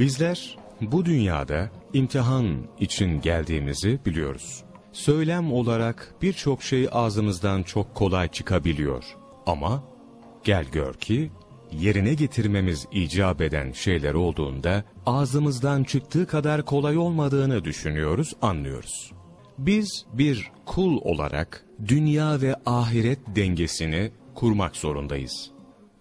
Bizler bu dünyada imtihan için geldiğimizi biliyoruz. Söylem olarak birçok şey ağzımızdan çok kolay çıkabiliyor. Ama gel gör ki yerine getirmemiz icap eden şeyler olduğunda ağzımızdan çıktığı kadar kolay olmadığını düşünüyoruz, anlıyoruz. Biz bir kul olarak dünya ve ahiret dengesini kurmak zorundayız.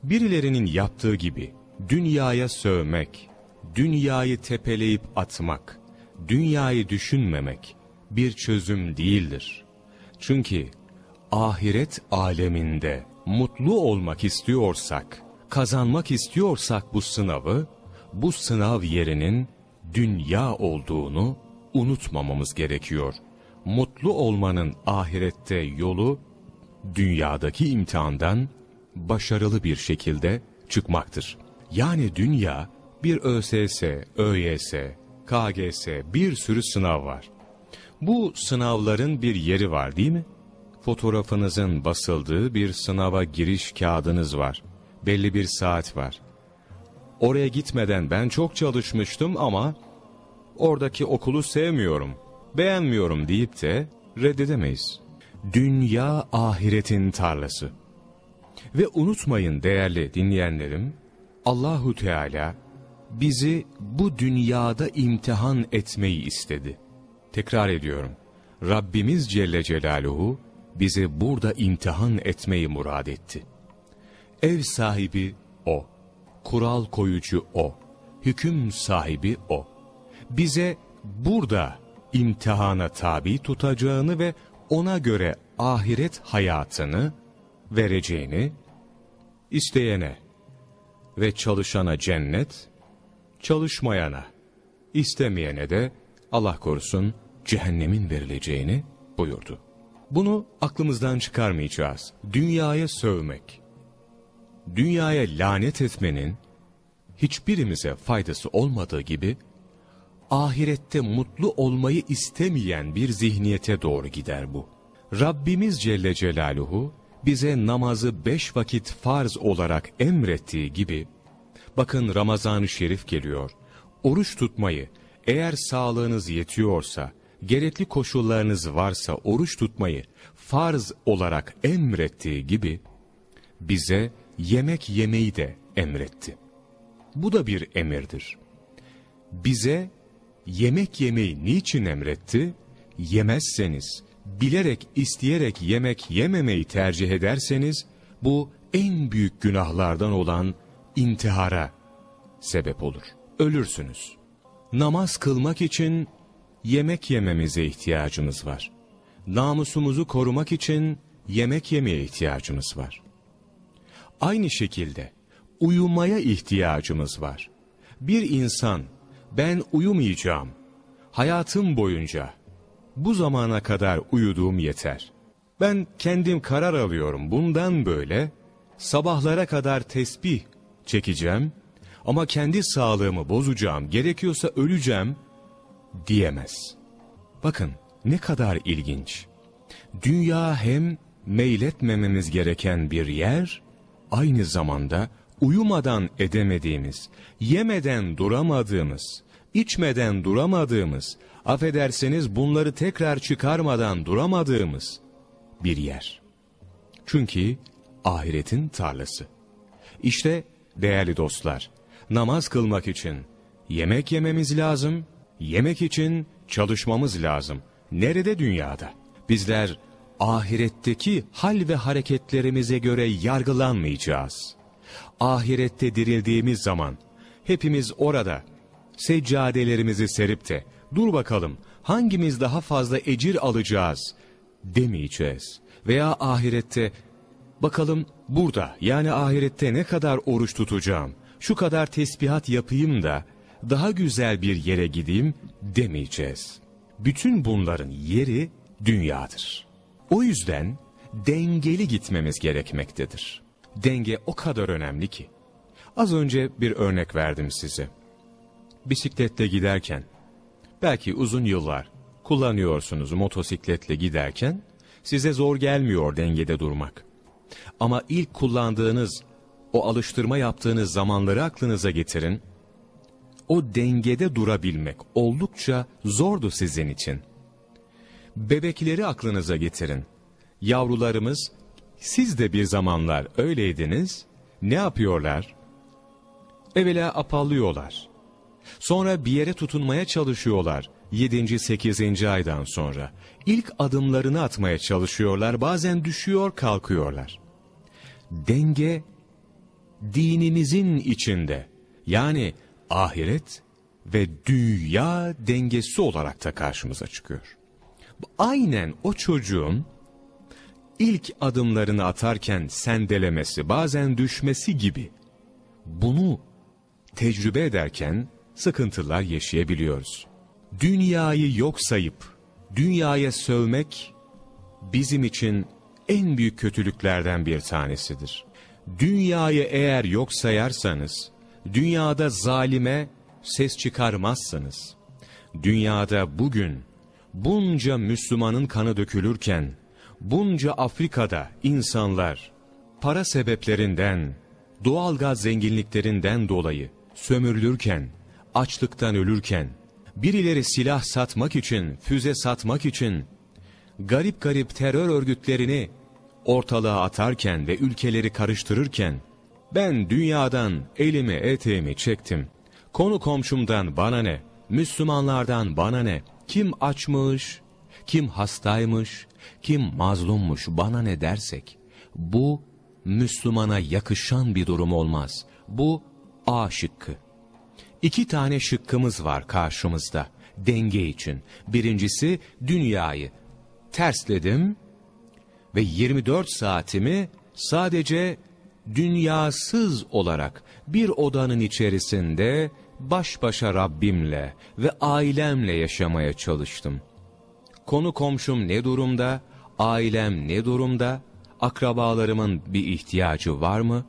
Birilerinin yaptığı gibi dünyaya sövmek, dünyayı tepeleyip atmak, dünyayı düşünmemek bir çözüm değildir. Çünkü ahiret aleminde mutlu olmak istiyorsak, kazanmak istiyorsak bu sınavı, bu sınav yerinin dünya olduğunu unutmamamız gerekiyor. Mutlu olmanın ahirette yolu, dünyadaki imtihandan başarılı bir şekilde çıkmaktır. Yani dünya bir ÖSS, ÖYS, KGS bir sürü sınav var. Bu sınavların bir yeri var değil mi? Fotoğrafınızın basıldığı bir sınava giriş kağıdınız var. Belli bir saat var. Oraya gitmeden ben çok çalışmıştım ama oradaki okulu sevmiyorum, beğenmiyorum deyip de reddedemeyiz. Dünya ahiretin tarlası. Ve unutmayın değerli dinleyenlerim, Allahu Teala bizi bu dünyada imtihan etmeyi istedi. Tekrar ediyorum. Rabbimiz Celle Celaluhu bizi burada imtihan etmeyi murad etti. Ev sahibi O, kural koyucu O, hüküm sahibi O. Bize burada imtihana tabi tutacağını ve ona göre ahiret hayatını vereceğini isteyene ve çalışana cennet, çalışmayana, istemeyene de Allah korusun cehennemin verileceğini buyurdu. Bunu aklımızdan çıkarmayacağız. Dünyaya sövmek, dünyaya lanet etmenin hiçbirimize faydası olmadığı gibi, ahirette mutlu olmayı istemeyen bir zihniyete doğru gider bu. Rabbimiz Celle Celaluhu bize namazı beş vakit farz olarak emrettiği gibi, bakın Ramazan-ı Şerif geliyor, oruç tutmayı eğer sağlığınız yetiyorsa, gerekli koşullarınız varsa oruç tutmayı farz olarak emrettiği gibi, bize yemek yemeyi de emretti. Bu da bir emirdir. Bize yemek yemeyi niçin emretti? Yemezseniz, bilerek isteyerek yemek yememeyi tercih ederseniz, bu en büyük günahlardan olan intihara sebep olur. Ölürsünüz. Namaz kılmak için yemek yememize ihtiyacımız var. Namusumuzu korumak için yemek yemeye ihtiyacımız var. Aynı şekilde uyumaya ihtiyacımız var. Bir insan ben uyumayacağım, hayatım boyunca bu zamana kadar uyuduğum yeter. Ben kendim karar alıyorum bundan böyle sabahlara kadar tesbih çekeceğim ama kendi sağlığımı bozacağım, gerekiyorsa öleceğim diyemez. Bakın ne kadar ilginç. Dünya hem meyletmememiz gereken bir yer, aynı zamanda uyumadan edemediğimiz, yemeden duramadığımız, içmeden duramadığımız, affederseniz bunları tekrar çıkarmadan duramadığımız bir yer. Çünkü ahiretin tarlası. İşte değerli dostlar, namaz kılmak için yemek yememiz lazım, yemek için çalışmamız lazım. Nerede dünyada? Bizler ahiretteki hal ve hareketlerimize göre yargılanmayacağız. Ahirette dirildiğimiz zaman hepimiz orada seccadelerimizi serip de dur bakalım hangimiz daha fazla ecir alacağız demeyeceğiz. Veya ahirette bakalım burada yani ahirette ne kadar oruç tutacağım, şu kadar tesbihat yapayım da daha güzel bir yere gideyim demeyeceğiz. Bütün bunların yeri dünyadır. O yüzden dengeli gitmemiz gerekmektedir. Denge o kadar önemli ki. Az önce bir örnek verdim size. Bisikletle giderken, belki uzun yıllar kullanıyorsunuz motosikletle giderken, size zor gelmiyor dengede durmak. Ama ilk kullandığınız, o alıştırma yaptığınız zamanları aklınıza getirin. o dengede durabilmek oldukça zordu sizin için. Bebekleri aklınıza getirin. Yavrularımız, siz de bir zamanlar öyleydiniz, ne yapıyorlar? Evvela apallıyorlar. Sonra bir yere tutunmaya çalışıyorlar. 7. 8. aydan sonra. ilk adımlarını atmaya çalışıyorlar. Bazen düşüyor kalkıyorlar. Denge dinimizin içinde. Yani ahiret ve dünya dengesi olarak da karşımıza çıkıyor. Aynen o çocuğun ilk adımlarını atarken sendelemesi, bazen düşmesi gibi bunu tecrübe ederken sıkıntılar yaşayabiliyoruz. Dünyayı yok sayıp dünyaya sövmek bizim için en büyük kötülüklerden bir tanesidir. Dünyayı eğer yok sayarsanız, dünyada zalime ses çıkarmazsınız. Dünyada bugün bunca Müslümanın kanı dökülürken, bunca Afrika'da insanlar para sebeplerinden, doğal gaz zenginliklerinden dolayı sömürülürken, açlıktan ölürken, birileri silah satmak için, füze satmak için, garip garip terör örgütlerini ortalığa atarken ve ülkeleri karıştırırken, ben dünyadan elimi eteğimi çektim. Konu komşumdan bana ne, Müslümanlardan bana ne, kim açmış, kim hastaymış, kim mazlummuş bana ne dersek, bu Müslümana yakışan bir durum olmaz. Bu A şıkkı. İki tane şıkkımız var karşımızda denge için. Birincisi dünyayı tersledim ve 24 saatimi sadece dünyasız olarak bir odanın içerisinde baş başa Rabbimle ve ailemle yaşamaya çalıştım. Konu komşum ne durumda, ailem ne durumda, akrabalarımın bir ihtiyacı var mı?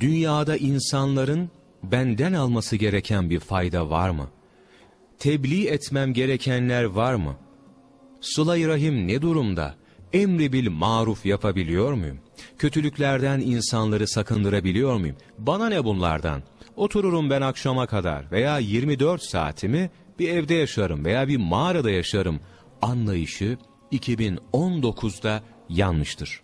Dünyada insanların benden alması gereken bir fayda var mı? Tebliğ etmem gerekenler var mı? Sıla-i Rahim ne durumda? Emri bil maruf yapabiliyor muyum? Kötülüklerden insanları sakındırabiliyor muyum? Bana ne bunlardan? Otururum ben akşama kadar veya 24 saatimi bir evde yaşarım veya bir mağarada yaşarım. Anlayışı 2019'da yanlıştır.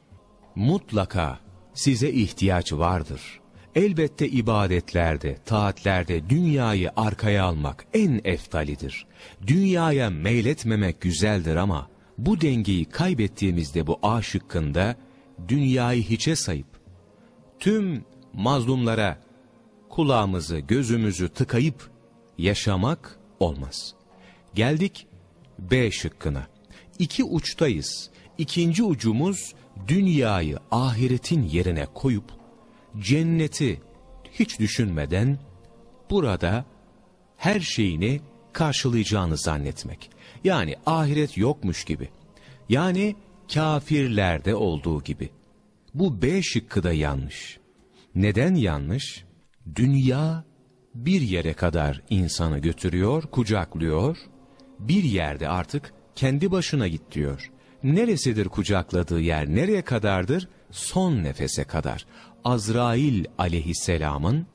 Mutlaka size ihtiyaç vardır. Elbette ibadetlerde, taatlerde dünyayı arkaya almak en eftalidir. Dünyaya meyletmemek güzeldir ama bu dengeyi kaybettiğimizde bu A şıkkında dünyayı hiçe sayıp tüm mazlumlara kulağımızı, gözümüzü tıkayıp yaşamak olmaz. Geldik B şıkkına. İki uçtayız. İkinci ucumuz dünyayı ahiretin yerine koyup cenneti hiç düşünmeden burada her şeyini karşılayacağını zannetmek. Yani ahiret yokmuş gibi. Yani kafirlerde olduğu gibi. Bu B şıkkı da yanlış. Neden yanlış? Dünya bir yere kadar insanı götürüyor, kucaklıyor. Bir yerde artık kendi başına git diyor. Neresidir kucakladığı yer, nereye kadardır? Son nefese kadar. Azrail aleyhisselamın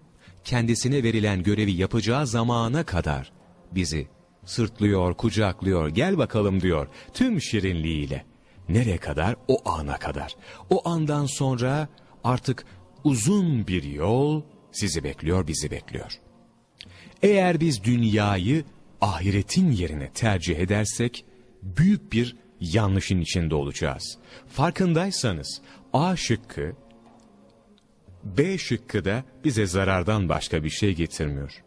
kendisine verilen görevi yapacağı zamana kadar bizi sırtlıyor, kucaklıyor, gel bakalım diyor tüm şirinliğiyle. Nereye kadar? O ana kadar. O andan sonra artık uzun bir yol sizi bekliyor, bizi bekliyor. Eğer biz dünyayı ahiretin yerine tercih edersek, büyük bir yanlışın içinde olacağız. Farkındaysanız A şıkkı, B şıkkı da bize zarardan başka bir şey getirmiyor.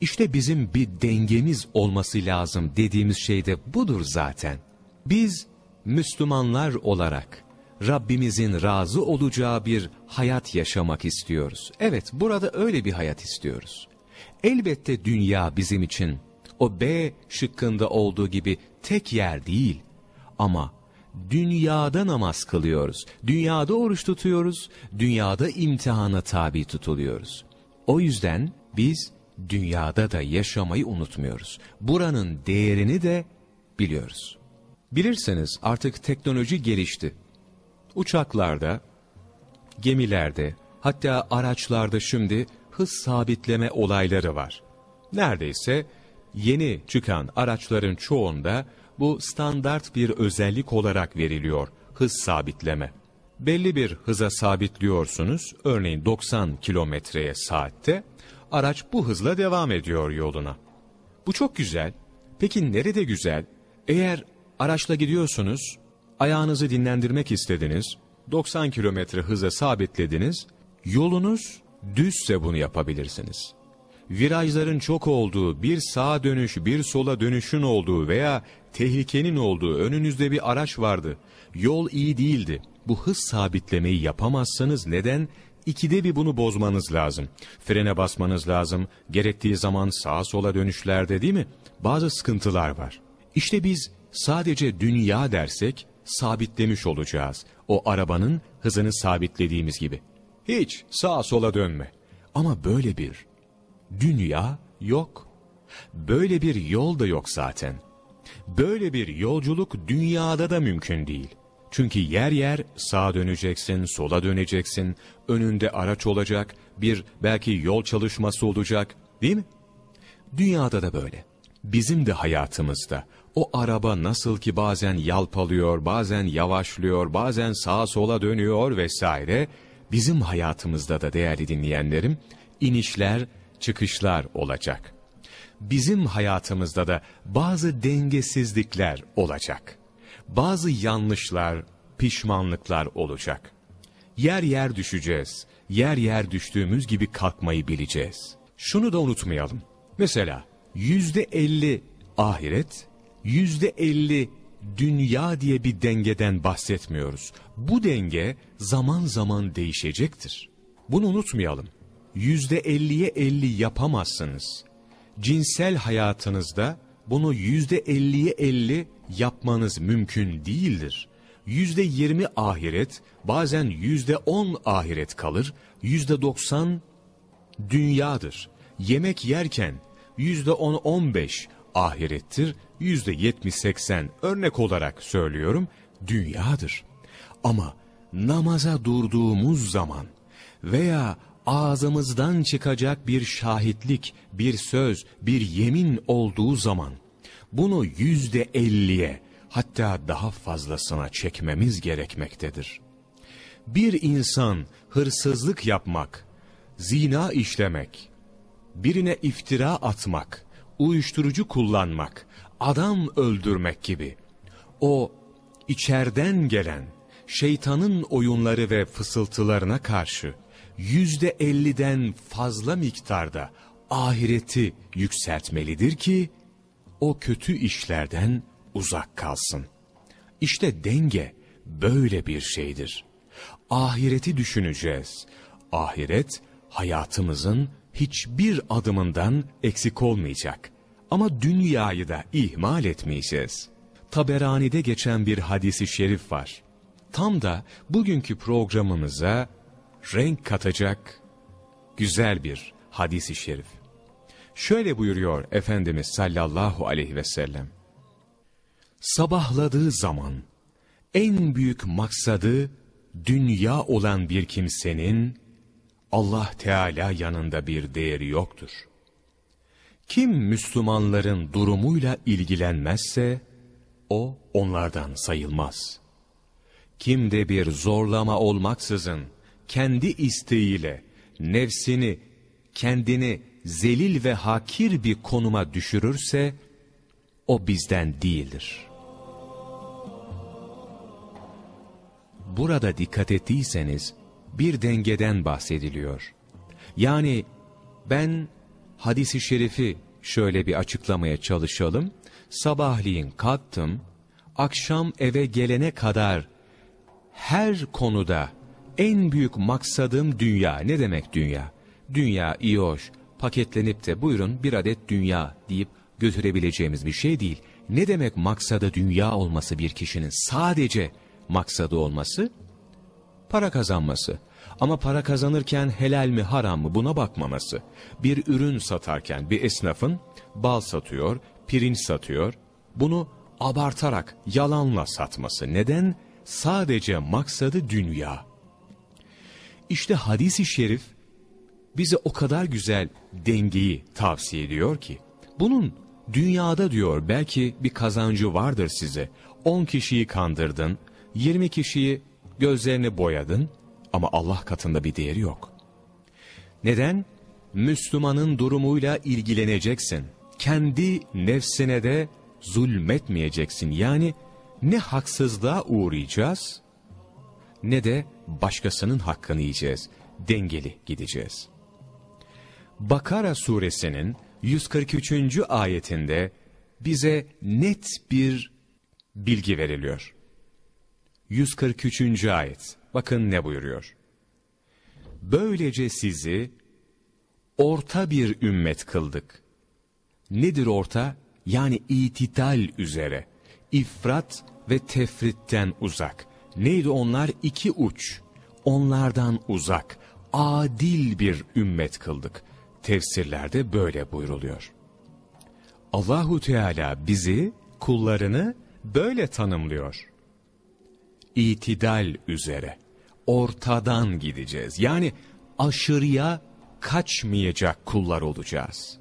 İşte bizim bir dengemiz olması lazım dediğimiz şey de budur zaten. Biz Müslümanlar olarak Rabbimizin razı olacağı bir hayat yaşamak istiyoruz. Evet burada öyle bir hayat istiyoruz. Elbette dünya bizim için o B şıkkında olduğu gibi tek yer değil. Ama dünyada namaz kılıyoruz, dünyada oruç tutuyoruz, dünyada imtihana tabi tutuluyoruz. O yüzden biz dünyada da yaşamayı unutmuyoruz. Buranın değerini de biliyoruz. Bilirseniz artık teknoloji gelişti. Uçaklarda, gemilerde, hatta araçlarda şimdi hız sabitleme olayları var. Neredeyse yeni çıkan araçların çoğunda bu standart bir özellik olarak veriliyor. Hız sabitleme. Belli bir hıza sabitliyorsunuz. Örneğin 90 kilometreye saatte. Araç bu hızla devam ediyor yoluna. Bu çok güzel. Peki nerede güzel? Eğer araçla gidiyorsunuz, ayağınızı dinlendirmek istediniz, 90 kilometre hıza sabitlediniz, yolunuz düzse bunu yapabilirsiniz. Virajların çok olduğu, bir sağa dönüş, bir sola dönüşün olduğu veya tehlikenin olduğu önünüzde bir araç vardı. Yol iyi değildi. Bu hız sabitlemeyi yapamazsanız neden? İkide bir bunu bozmanız lazım. Frene basmanız lazım. Gerektiği zaman sağa sola dönüşlerde değil mi? Bazı sıkıntılar var. İşte biz sadece dünya dersek sabitlemiş olacağız. O arabanın hızını sabitlediğimiz gibi. Hiç sağa sola dönme. Ama böyle bir dünya yok. Böyle bir yol da yok zaten. Böyle bir yolculuk dünyada da mümkün değil. Çünkü yer yer sağa döneceksin, sola döneceksin, önünde araç olacak, bir belki yol çalışması olacak, değil mi? Dünyada da böyle. Bizim de hayatımızda o araba nasıl ki bazen yalpalıyor, bazen yavaşlıyor, bazen sağa sola dönüyor vesaire. Bizim hayatımızda da değerli dinleyenlerim inişler, çıkışlar olacak. Bizim hayatımızda da bazı dengesizlikler olacak. Bazı yanlışlar, pişmanlıklar olacak. Yer yer düşeceğiz. Yer yer düştüğümüz gibi kalkmayı bileceğiz. Şunu da unutmayalım. Mesela yüzde elli ahiret, yüzde elli dünya diye bir dengeden bahsetmiyoruz. Bu denge zaman zaman değişecektir. Bunu unutmayalım. Yüzde elliye elli yapamazsınız. Cinsel hayatınızda bunu yüzde elliye elli yapmanız mümkün değildir. Yüzde yirmi ahiret, bazen yüzde on ahiret kalır, yüzde doksan dünyadır. Yemek yerken yüzde on on beş ahirettir, yüzde yetmiş seksen örnek olarak söylüyorum, dünyadır. Ama namaza durduğumuz zaman veya ağzımızdan çıkacak bir şahitlik, bir söz, bir yemin olduğu zaman, bunu yüzde elliye hatta daha fazlasına çekmemiz gerekmektedir. Bir insan hırsızlık yapmak, zina işlemek, birine iftira atmak, uyuşturucu kullanmak, adam öldürmek gibi, o içerden gelen şeytanın oyunları ve fısıltılarına karşı yüzde elliden fazla miktarda ahireti yükseltmelidir ki, o kötü işlerden uzak kalsın. İşte denge böyle bir şeydir. Ahireti düşüneceğiz. Ahiret hayatımızın hiçbir adımından eksik olmayacak. Ama dünyayı da ihmal etmeyeceğiz. Taberani'de geçen bir hadisi şerif var. Tam da bugünkü programımıza renk katacak güzel bir hadisi şerif. Şöyle buyuruyor Efendimiz sallallahu aleyhi ve sellem. Sabahladığı zaman en büyük maksadı dünya olan bir kimsenin Allah Teala yanında bir değeri yoktur. Kim Müslümanların durumuyla ilgilenmezse o onlardan sayılmaz. Kim de bir zorlama olmaksızın kendi isteğiyle nefsini, kendini zelil ve hakir bir konuma düşürürse, o bizden değildir. Burada dikkat ettiyseniz, bir dengeden bahsediliyor. Yani ben hadisi şerifi şöyle bir açıklamaya çalışalım. Sabahleyin kalktım, akşam eve gelene kadar her konuda en büyük maksadım dünya. Ne demek dünya? Dünya iyi hoş, paketlenip de buyurun bir adet dünya deyip götürebileceğimiz bir şey değil. Ne demek maksadı dünya olması bir kişinin sadece maksadı olması? Para kazanması. Ama para kazanırken helal mi haram mı buna bakmaması. Bir ürün satarken bir esnafın bal satıyor, pirinç satıyor. Bunu abartarak yalanla satması. Neden? Sadece maksadı dünya. İşte hadisi şerif bize o kadar güzel dengeyi tavsiye ediyor ki. Bunun dünyada diyor belki bir kazancı vardır size. 10 kişiyi kandırdın, 20 kişiyi gözlerini boyadın ama Allah katında bir değeri yok. Neden? Müslümanın durumuyla ilgileneceksin. Kendi nefsine de zulmetmeyeceksin. Yani ne haksızlığa uğrayacağız ne de başkasının hakkını yiyeceğiz. Dengeli gideceğiz. Bakara suresinin 143. ayetinde bize net bir bilgi veriliyor. 143. ayet. Bakın ne buyuruyor. Böylece sizi orta bir ümmet kıldık. Nedir orta? Yani itital üzere. İfrat ve tefritten uzak. Neydi onlar? İki uç. Onlardan uzak. Adil bir ümmet kıldık. Tefsirlerde böyle buyruluyor. Allahu Teala bizi, kullarını böyle tanımlıyor. İtidal üzere, ortadan gideceğiz. Yani aşırıya kaçmayacak kullar olacağız.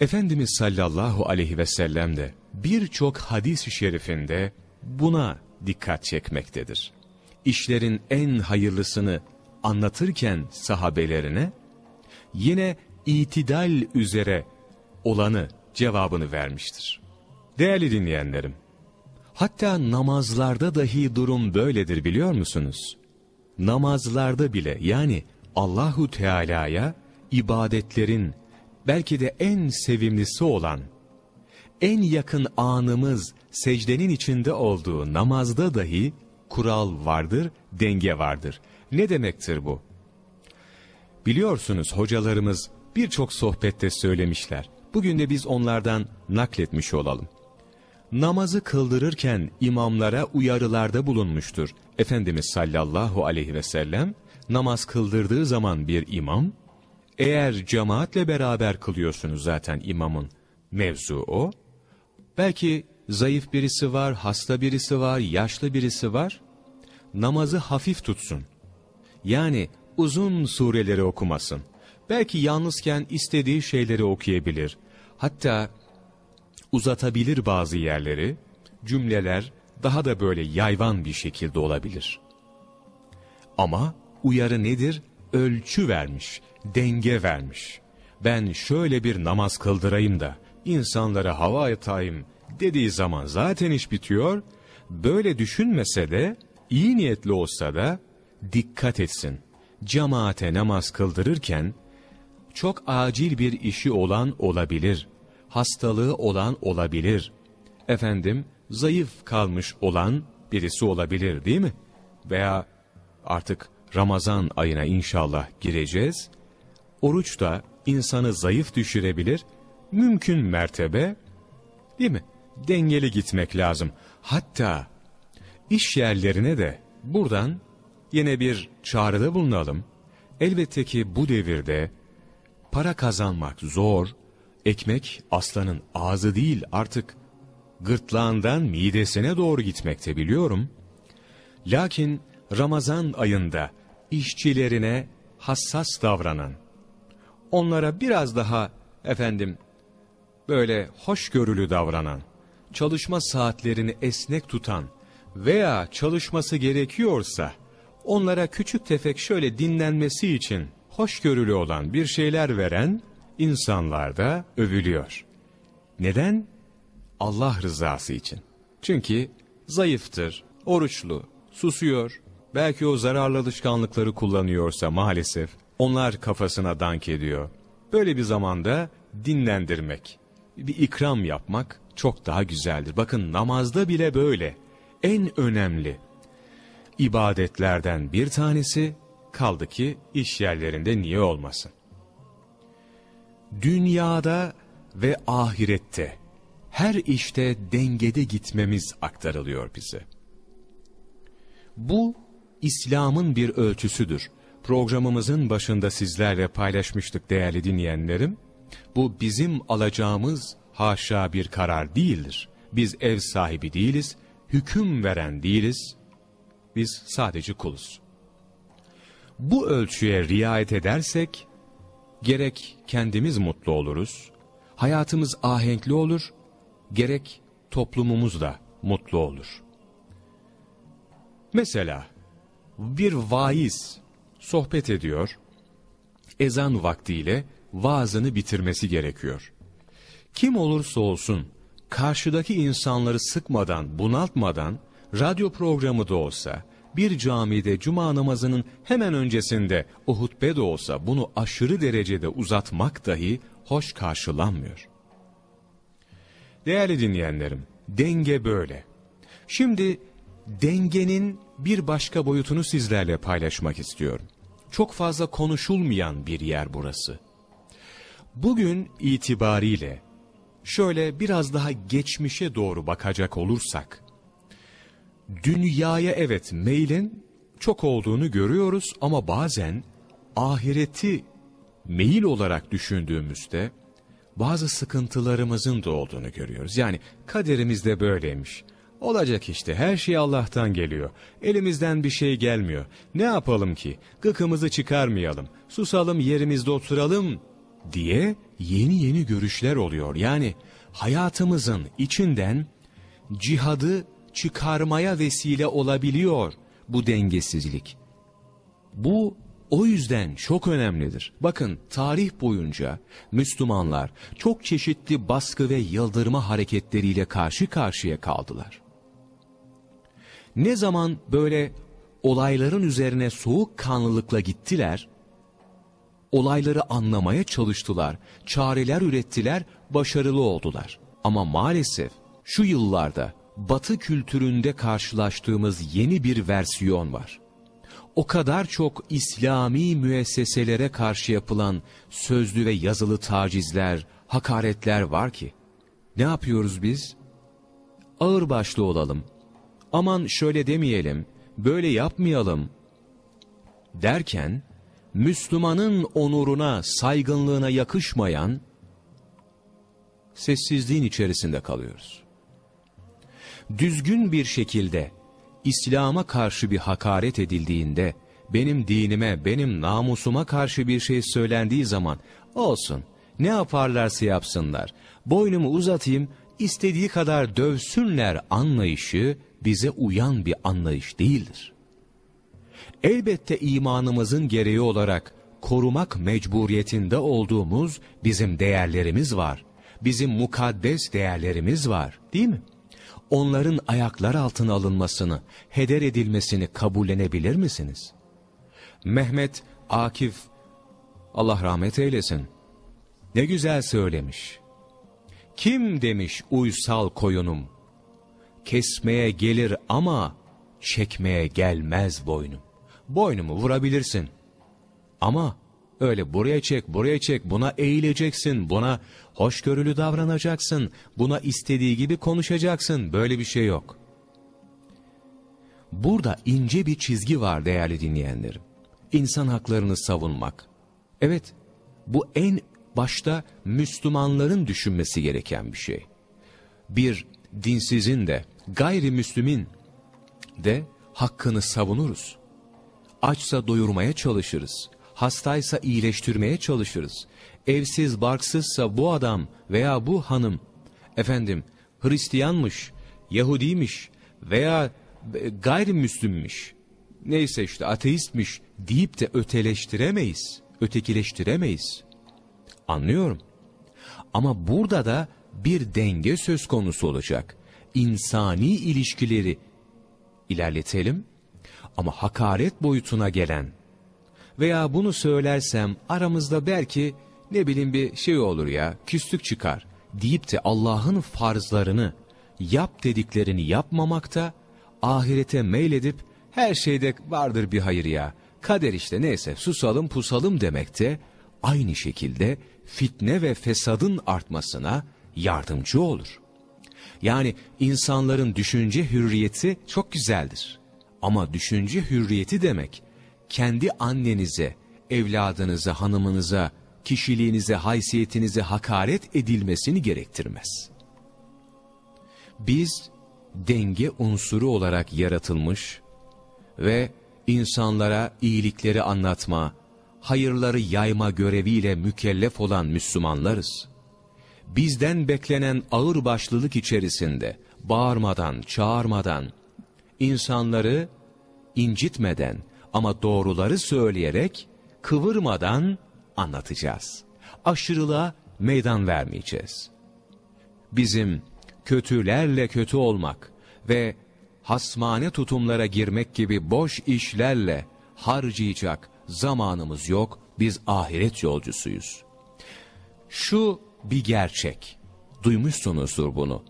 Efendimiz sallallahu aleyhi ve sellem de birçok hadis-i şerifinde buna dikkat çekmektedir. İşlerin en hayırlısını anlatırken sahabelerine yine itidal üzere olanı cevabını vermiştir. Değerli dinleyenlerim, hatta namazlarda dahi durum böyledir biliyor musunuz? Namazlarda bile yani Allahu Teala'ya ibadetlerin belki de en sevimlisi olan, en yakın anımız secdenin içinde olduğu namazda dahi kural vardır, denge vardır. Ne demektir bu? Biliyorsunuz hocalarımız birçok sohbette söylemişler. Bugün de biz onlardan nakletmiş olalım. Namazı kıldırırken imamlara uyarılarda bulunmuştur. Efendimiz sallallahu aleyhi ve sellem namaz kıldırdığı zaman bir imam, eğer cemaatle beraber kılıyorsunuz zaten imamın mevzu o, belki zayıf birisi var, hasta birisi var, yaşlı birisi var, namazı hafif tutsun. Yani uzun sureleri okumasın. Belki yalnızken istediği şeyleri okuyabilir. Hatta uzatabilir bazı yerleri, cümleler daha da böyle yayvan bir şekilde olabilir. Ama uyarı nedir? Ölçü vermiş, denge vermiş. Ben şöyle bir namaz kıldırayım da insanlara hava atayım dediği zaman zaten iş bitiyor. Böyle düşünmese de iyi niyetli olsa da dikkat etsin. Cemaate namaz kıldırırken çok acil bir işi olan olabilir. Hastalığı olan olabilir. Efendim zayıf kalmış olan birisi olabilir değil mi? Veya artık Ramazan ayına inşallah gireceğiz. Oruç da insanı zayıf düşürebilir. Mümkün mertebe değil mi? Dengeli gitmek lazım. Hatta iş yerlerine de buradan yine bir çağrıda bulunalım. Elbette ki bu devirde para kazanmak zor, ekmek aslanın ağzı değil artık gırtlağından midesine doğru gitmekte biliyorum. Lakin Ramazan ayında işçilerine hassas davranan, onlara biraz daha efendim böyle hoşgörülü davranan, çalışma saatlerini esnek tutan veya çalışması gerekiyorsa onlara küçük tefek şöyle dinlenmesi için hoşgörülü olan bir şeyler veren insanlar da övülüyor. Neden? Allah rızası için. Çünkü zayıftır, oruçlu, susuyor. Belki o zararlı alışkanlıkları kullanıyorsa maalesef onlar kafasına dank ediyor. Böyle bir zamanda dinlendirmek, bir ikram yapmak çok daha güzeldir. Bakın namazda bile böyle. En önemli ibadetlerden bir tanesi kaldı ki iş yerlerinde niye olmasın? Dünyada ve ahirette her işte dengede gitmemiz aktarılıyor bize. Bu İslam'ın bir ölçüsüdür. Programımızın başında sizlerle paylaşmıştık değerli dinleyenlerim. Bu bizim alacağımız haşa bir karar değildir. Biz ev sahibi değiliz, hüküm veren değiliz. Biz sadece kuluz. Bu ölçüye riayet edersek, gerek kendimiz mutlu oluruz, hayatımız ahenkli olur, gerek toplumumuz da mutlu olur. Mesela bir vaiz sohbet ediyor, ezan vaktiyle vaazını bitirmesi gerekiyor. Kim olursa olsun karşıdaki insanları sıkmadan, bunaltmadan, radyo programı da olsa, bir camide cuma namazının hemen öncesinde o hutbe de olsa bunu aşırı derecede uzatmak dahi hoş karşılanmıyor. Değerli dinleyenlerim, denge böyle. Şimdi dengenin bir başka boyutunu sizlerle paylaşmak istiyorum. Çok fazla konuşulmayan bir yer burası. Bugün itibariyle şöyle biraz daha geçmişe doğru bakacak olursak, dünyaya evet meylin çok olduğunu görüyoruz ama bazen ahireti meyil olarak düşündüğümüzde bazı sıkıntılarımızın da olduğunu görüyoruz. Yani kaderimiz de böyleymiş. Olacak işte her şey Allah'tan geliyor. Elimizden bir şey gelmiyor. Ne yapalım ki? Gıkımızı çıkarmayalım. Susalım yerimizde oturalım diye yeni yeni görüşler oluyor. Yani hayatımızın içinden cihadı çıkarmaya vesile olabiliyor bu dengesizlik. Bu o yüzden çok önemlidir. Bakın tarih boyunca Müslümanlar çok çeşitli baskı ve yıldırma hareketleriyle karşı karşıya kaldılar. Ne zaman böyle olayların üzerine soğuk kanlılıkla gittiler, olayları anlamaya çalıştılar, çareler ürettiler, başarılı oldular. Ama maalesef şu yıllarda Batı kültüründe karşılaştığımız yeni bir versiyon var. O kadar çok İslami müesseselere karşı yapılan sözlü ve yazılı tacizler, hakaretler var ki. Ne yapıyoruz biz? Ağırbaşlı olalım. Aman şöyle demeyelim, böyle yapmayalım derken Müslümanın onuruna, saygınlığına yakışmayan sessizliğin içerisinde kalıyoruz. Düzgün bir şekilde İslam'a karşı bir hakaret edildiğinde, benim dinime, benim namusuma karşı bir şey söylendiği zaman, olsun, ne yaparlarsa yapsınlar, boynumu uzatayım, istediği kadar dövsünler anlayışı, bize uyan bir anlayış değildir. Elbette imanımızın gereği olarak korumak mecburiyetinde olduğumuz bizim değerlerimiz var. Bizim mukaddes değerlerimiz var değil mi? Onların ayaklar altına alınmasını, heder edilmesini kabullenebilir misiniz? Mehmet Akif, Allah rahmet eylesin, ne güzel söylemiş. Kim demiş uysal koyunum, kesmeye gelir ama çekmeye gelmez boynum. Boynumu vurabilirsin. Ama öyle buraya çek, buraya çek, buna eğileceksin, buna hoşgörülü davranacaksın, buna istediği gibi konuşacaksın. Böyle bir şey yok. Burada ince bir çizgi var değerli dinleyenlerim. İnsan haklarını savunmak. Evet, bu en başta Müslümanların düşünmesi gereken bir şey. Bir dinsizin de, gayrimüslimin de hakkını savunuruz. Açsa doyurmaya çalışırız. Hastaysa iyileştirmeye çalışırız. Evsiz barksızsa bu adam veya bu hanım, efendim Hristiyanmış, Yahudiymiş veya gayrimüslimmiş, neyse işte ateistmiş deyip de öteleştiremeyiz, ötekileştiremeyiz. Anlıyorum. Ama burada da bir denge söz konusu olacak. İnsani ilişkileri ilerletelim ama hakaret boyutuna gelen veya bunu söylersem aramızda belki ne bileyim bir şey olur ya küslük çıkar deyip de Allah'ın farzlarını yap dediklerini yapmamakta ahirete meyledip her şeyde vardır bir hayır ya kader işte neyse susalım pusalım demekte aynı şekilde fitne ve fesadın artmasına yardımcı olur. Yani insanların düşünce hürriyeti çok güzeldir. Ama düşünce hürriyeti demek, kendi annenize, evladınıza, hanımınıza, kişiliğinize, haysiyetinize hakaret edilmesini gerektirmez. Biz denge unsuru olarak yaratılmış ve insanlara iyilikleri anlatma, hayırları yayma göreviyle mükellef olan Müslümanlarız. Bizden beklenen ağır başlılık içerisinde bağırmadan, çağırmadan, insanları incitmeden ama doğruları söyleyerek kıvırmadan anlatacağız. Aşırılığa meydan vermeyeceğiz. Bizim kötülerle kötü olmak ve hasmane tutumlara girmek gibi boş işlerle harcayacak zamanımız yok. Biz ahiret yolcusuyuz. Şu bir gerçek. Duymuşsunuzdur bunu.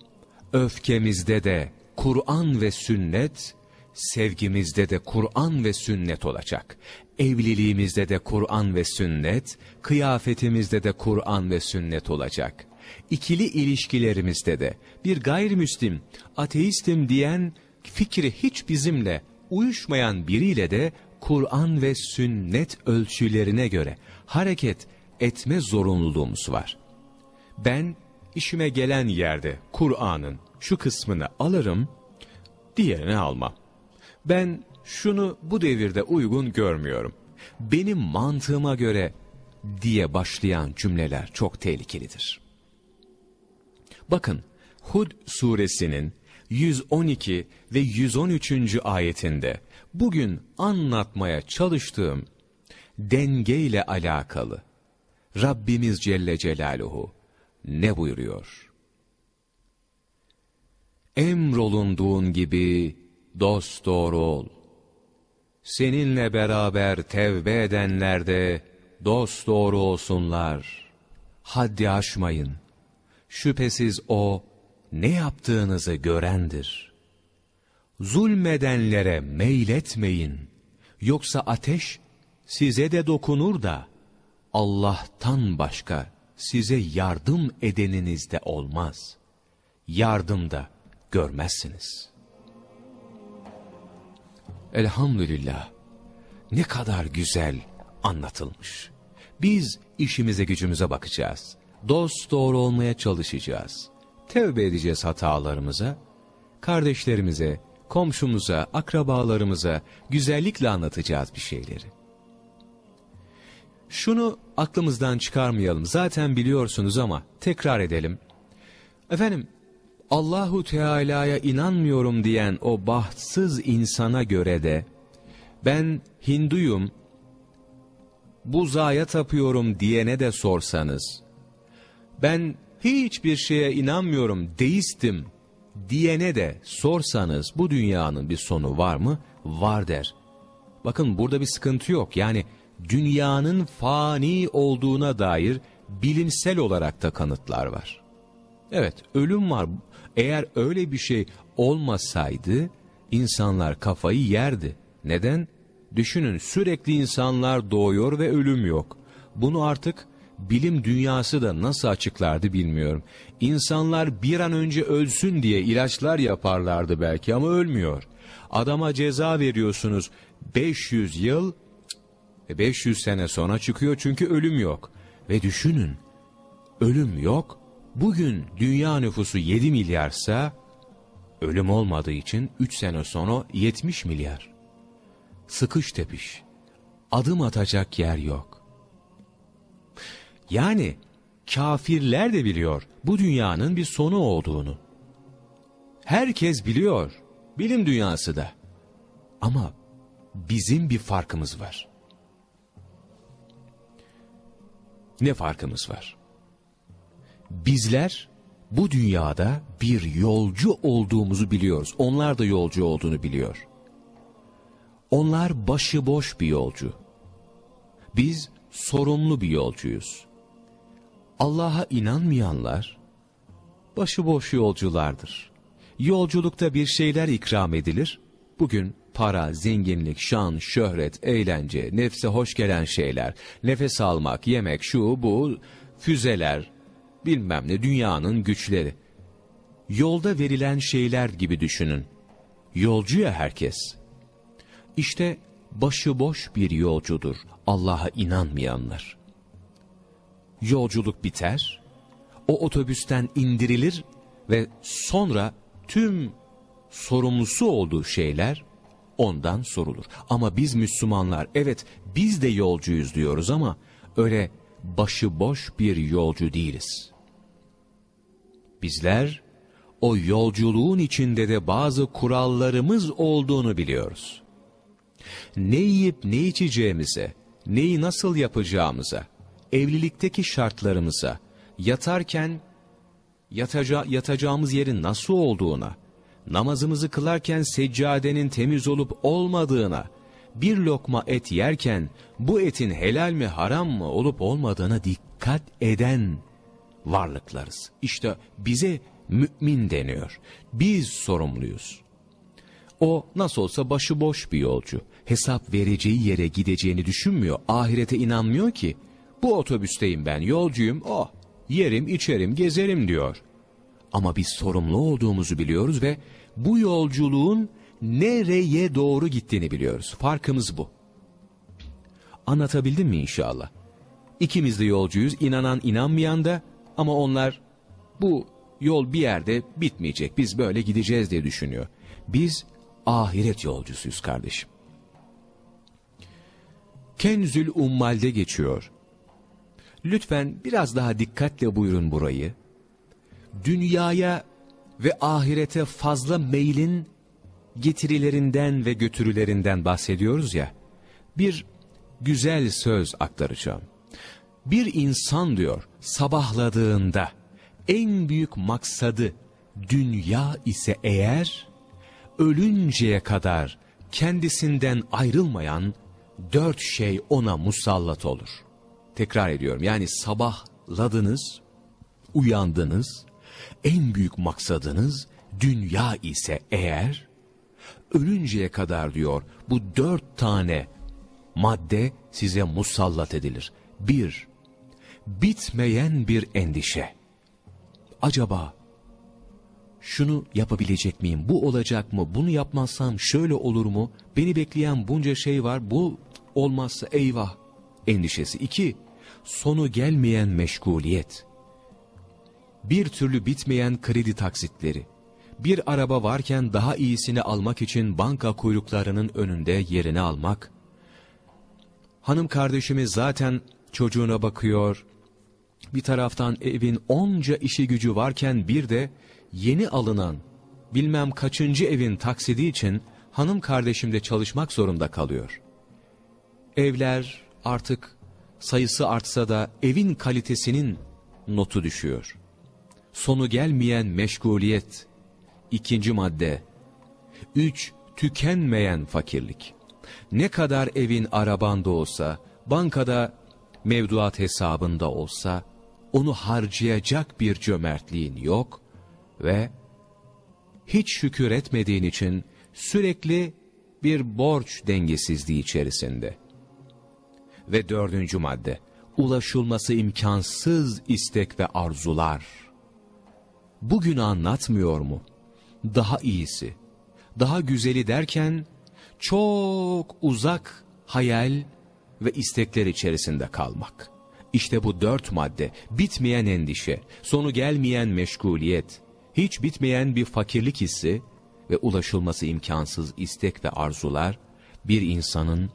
Öfkemizde de Kur'an ve sünnet, sevgimizde de Kur'an ve sünnet olacak. Evliliğimizde de Kur'an ve sünnet, kıyafetimizde de Kur'an ve sünnet olacak. İkili ilişkilerimizde de bir gayrimüslim, ateistim diyen fikri hiç bizimle uyuşmayan biriyle de Kur'an ve sünnet ölçülerine göre hareket etme zorunluluğumuz var. Ben işime gelen yerde Kur'an'ın şu kısmını alırım, diğerini almam. Ben şunu bu devirde uygun görmüyorum. Benim mantığıma göre diye başlayan cümleler çok tehlikelidir. Bakın Hud suresinin 112 ve 113. ayetinde bugün anlatmaya çalıştığım denge ile alakalı Rabbimiz Celle Celaluhu ne buyuruyor? Emrolunduğun gibi dost doğru ol. Seninle beraber tevbe edenler de dost doğru olsunlar. Haddi aşmayın. Şüphesiz O ne yaptığınızı görendir. Zulmedenlere meyletmeyin. Yoksa ateş size de dokunur da Allah'tan başka size yardım edeniniz de olmaz. Yardım da görmezsiniz. Elhamdülillah ne kadar güzel anlatılmış. Biz işimize gücümüze bakacağız. Dost doğru olmaya çalışacağız. Tevbe edeceğiz hatalarımıza. Kardeşlerimize, komşumuza, akrabalarımıza güzellikle anlatacağız bir şeyleri. Şunu aklımızdan çıkarmayalım. Zaten biliyorsunuz ama tekrar edelim. Efendim Allahu Teala'ya inanmıyorum diyen o bahtsız insana göre de ben Hinduyum, buzaya tapıyorum diyene de sorsanız, ben hiçbir şeye inanmıyorum, deistim diyene de sorsanız bu dünyanın bir sonu var mı? Var der. Bakın burada bir sıkıntı yok. Yani dünyanın fani olduğuna dair bilimsel olarak da kanıtlar var. Evet ölüm var. Eğer öyle bir şey olmasaydı insanlar kafayı yerdi. Neden? Düşünün sürekli insanlar doğuyor ve ölüm yok. Bunu artık bilim dünyası da nasıl açıklardı bilmiyorum. İnsanlar bir an önce ölsün diye ilaçlar yaparlardı belki ama ölmüyor. Adama ceza veriyorsunuz 500 yıl 500 sene sonra çıkıyor çünkü ölüm yok. Ve düşünün ölüm yok. Bugün dünya nüfusu 7 milyarsa ölüm olmadığı için 3 sene sonra 70 milyar. Sıkış tepiş. Adım atacak yer yok. Yani kafirler de biliyor bu dünyanın bir sonu olduğunu. Herkes biliyor. Bilim dünyası da. Ama bizim bir farkımız var. Ne farkımız var? Bizler bu dünyada bir yolcu olduğumuzu biliyoruz. Onlar da yolcu olduğunu biliyor. Onlar başıboş bir yolcu. Biz sorumlu bir yolcuyuz. Allah'a inanmayanlar başıboş yolculardır. Yolculukta bir şeyler ikram edilir. Bugün para, zenginlik, şan, şöhret, eğlence, nefse hoş gelen şeyler, nefes almak, yemek, şu, bu, füzeler, bilmem ne dünyanın güçleri. Yolda verilen şeyler gibi düşünün. Yolcu ya herkes. İşte başıboş bir yolcudur Allah'a inanmayanlar. Yolculuk biter, o otobüsten indirilir ve sonra tüm sorumlusu olduğu şeyler ondan sorulur. Ama biz Müslümanlar evet biz de yolcuyuz diyoruz ama öyle başıboş bir yolcu değiliz. Bizler o yolculuğun içinde de bazı kurallarımız olduğunu biliyoruz. Ne yiyip ne içeceğimize, neyi nasıl yapacağımıza, evlilikteki şartlarımıza, yatarken yataca yatacağımız yerin nasıl olduğuna, namazımızı kılarken seccadenin temiz olup olmadığına, bir lokma et yerken bu etin helal mi haram mı olup olmadığına dikkat eden varlıklarız. İşte bize mümin deniyor. Biz sorumluyuz. O nasıl olsa başıboş bir yolcu. Hesap vereceği yere gideceğini düşünmüyor. Ahirete inanmıyor ki. Bu otobüsteyim ben, yolcuyum, oh, yerim, içerim, gezerim diyor. Ama biz sorumlu olduğumuzu biliyoruz ve bu yolculuğun nereye doğru gittiğini biliyoruz. Farkımız bu. Anlatabildim mi inşallah? İkimiz de yolcuyuz, inanan inanmayan da ama onlar bu yol bir yerde bitmeyecek, biz böyle gideceğiz diye düşünüyor. Biz ahiret yolcusuyuz kardeşim. Kenzül Ummal'de geçiyor. Lütfen biraz daha dikkatle buyurun burayı. Dünyaya ve ahirete fazla meylin getirilerinden ve götürülerinden bahsediyoruz ya. Bir güzel söz aktaracağım. Bir insan diyor sabahladığında en büyük maksadı dünya ise eğer ölünceye kadar kendisinden ayrılmayan dört şey ona musallat olur. Tekrar ediyorum yani sabahladınız, uyandınız, en büyük maksadınız dünya ise eğer ölünceye kadar diyor bu dört tane madde size musallat edilir. Bir, bitmeyen bir endişe. Acaba şunu yapabilecek miyim, bu olacak mı, bunu yapmazsam şöyle olur mu, beni bekleyen bunca şey var, bu olmazsa eyvah endişesi. İki, sonu gelmeyen meşguliyet. Bir türlü bitmeyen kredi taksitleri. Bir araba varken daha iyisini almak için banka kuyruklarının önünde yerini almak. Hanım kardeşimiz zaten çocuğuna bakıyor. Bir taraftan evin onca işi gücü varken bir de yeni alınan bilmem kaçıncı evin taksidi için hanım kardeşim de çalışmak zorunda kalıyor. Evler artık sayısı artsa da evin kalitesinin notu düşüyor. Sonu gelmeyen meşguliyet. İkinci madde. Üç, tükenmeyen fakirlik. Ne kadar evin arabanda olsa, bankada mevduat hesabında olsa, onu harcayacak bir cömertliğin yok ve hiç şükür etmediğin için sürekli bir borç dengesizliği içerisinde. Ve dördüncü madde, ulaşılması imkansız istek ve arzular. Bugün anlatmıyor mu? Daha iyisi, daha güzeli derken çok uzak hayal ve istekler içerisinde kalmak. İşte bu dört madde, bitmeyen endişe, sonu gelmeyen meşguliyet, hiç bitmeyen bir fakirlik hissi ve ulaşılması imkansız istek ve arzular, bir insanın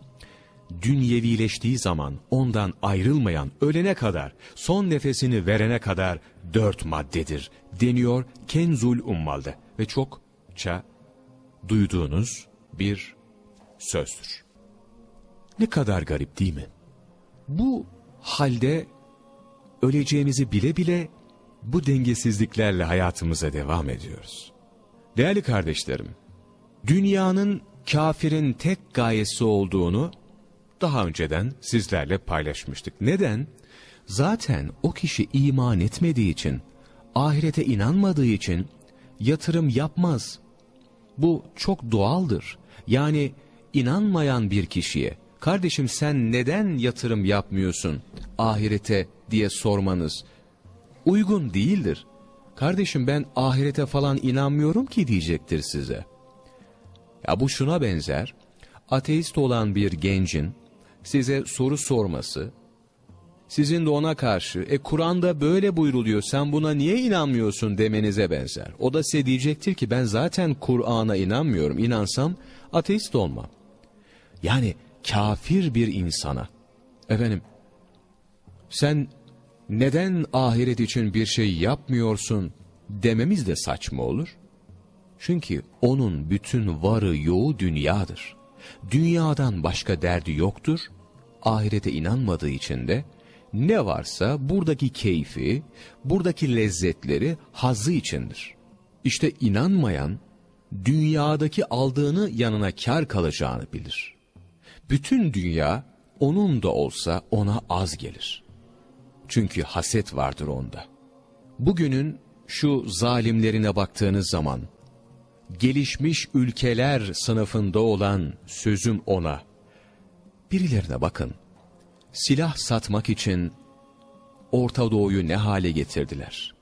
dünyevileştiği zaman ondan ayrılmayan ölene kadar, son nefesini verene kadar dört maddedir deniyor Kenzul Ummal'de ve çokça duyduğunuz bir sözdür. Ne kadar garip değil mi? Bu halde öleceğimizi bile bile bu dengesizliklerle hayatımıza devam ediyoruz. Değerli kardeşlerim, dünyanın kafirin tek gayesi olduğunu daha önceden sizlerle paylaşmıştık. Neden? Zaten o kişi iman etmediği için, ahirete inanmadığı için yatırım yapmaz. Bu çok doğaldır. Yani inanmayan bir kişiye, kardeşim sen neden yatırım yapmıyorsun ahirete diye sormanız uygun değildir. Kardeşim ben ahirete falan inanmıyorum ki diyecektir size. Ya bu şuna benzer, ateist olan bir gencin size soru sorması, sizin de ona karşı e Kur'an'da böyle buyruluyor sen buna niye inanmıyorsun demenize benzer. O da size diyecektir ki ben zaten Kur'an'a inanmıyorum. İnansam ateist olmam. Yani kafir bir insana efendim sen neden ahiret için bir şey yapmıyorsun dememiz de saçma olur. Çünkü onun bütün varı yoğu dünyadır. Dünyadan başka derdi yoktur. Ahirete inanmadığı için de ne varsa buradaki keyfi, buradaki lezzetleri hazzı içindir. İşte inanmayan, dünyadaki aldığını yanına kar kalacağını bilir. Bütün dünya onun da olsa ona az gelir. Çünkü haset vardır onda. Bugünün şu zalimlerine baktığınız zaman, gelişmiş ülkeler sınıfında olan sözüm ona, birilerine bakın, silah satmak için Orta Doğu'yu ne hale getirdiler?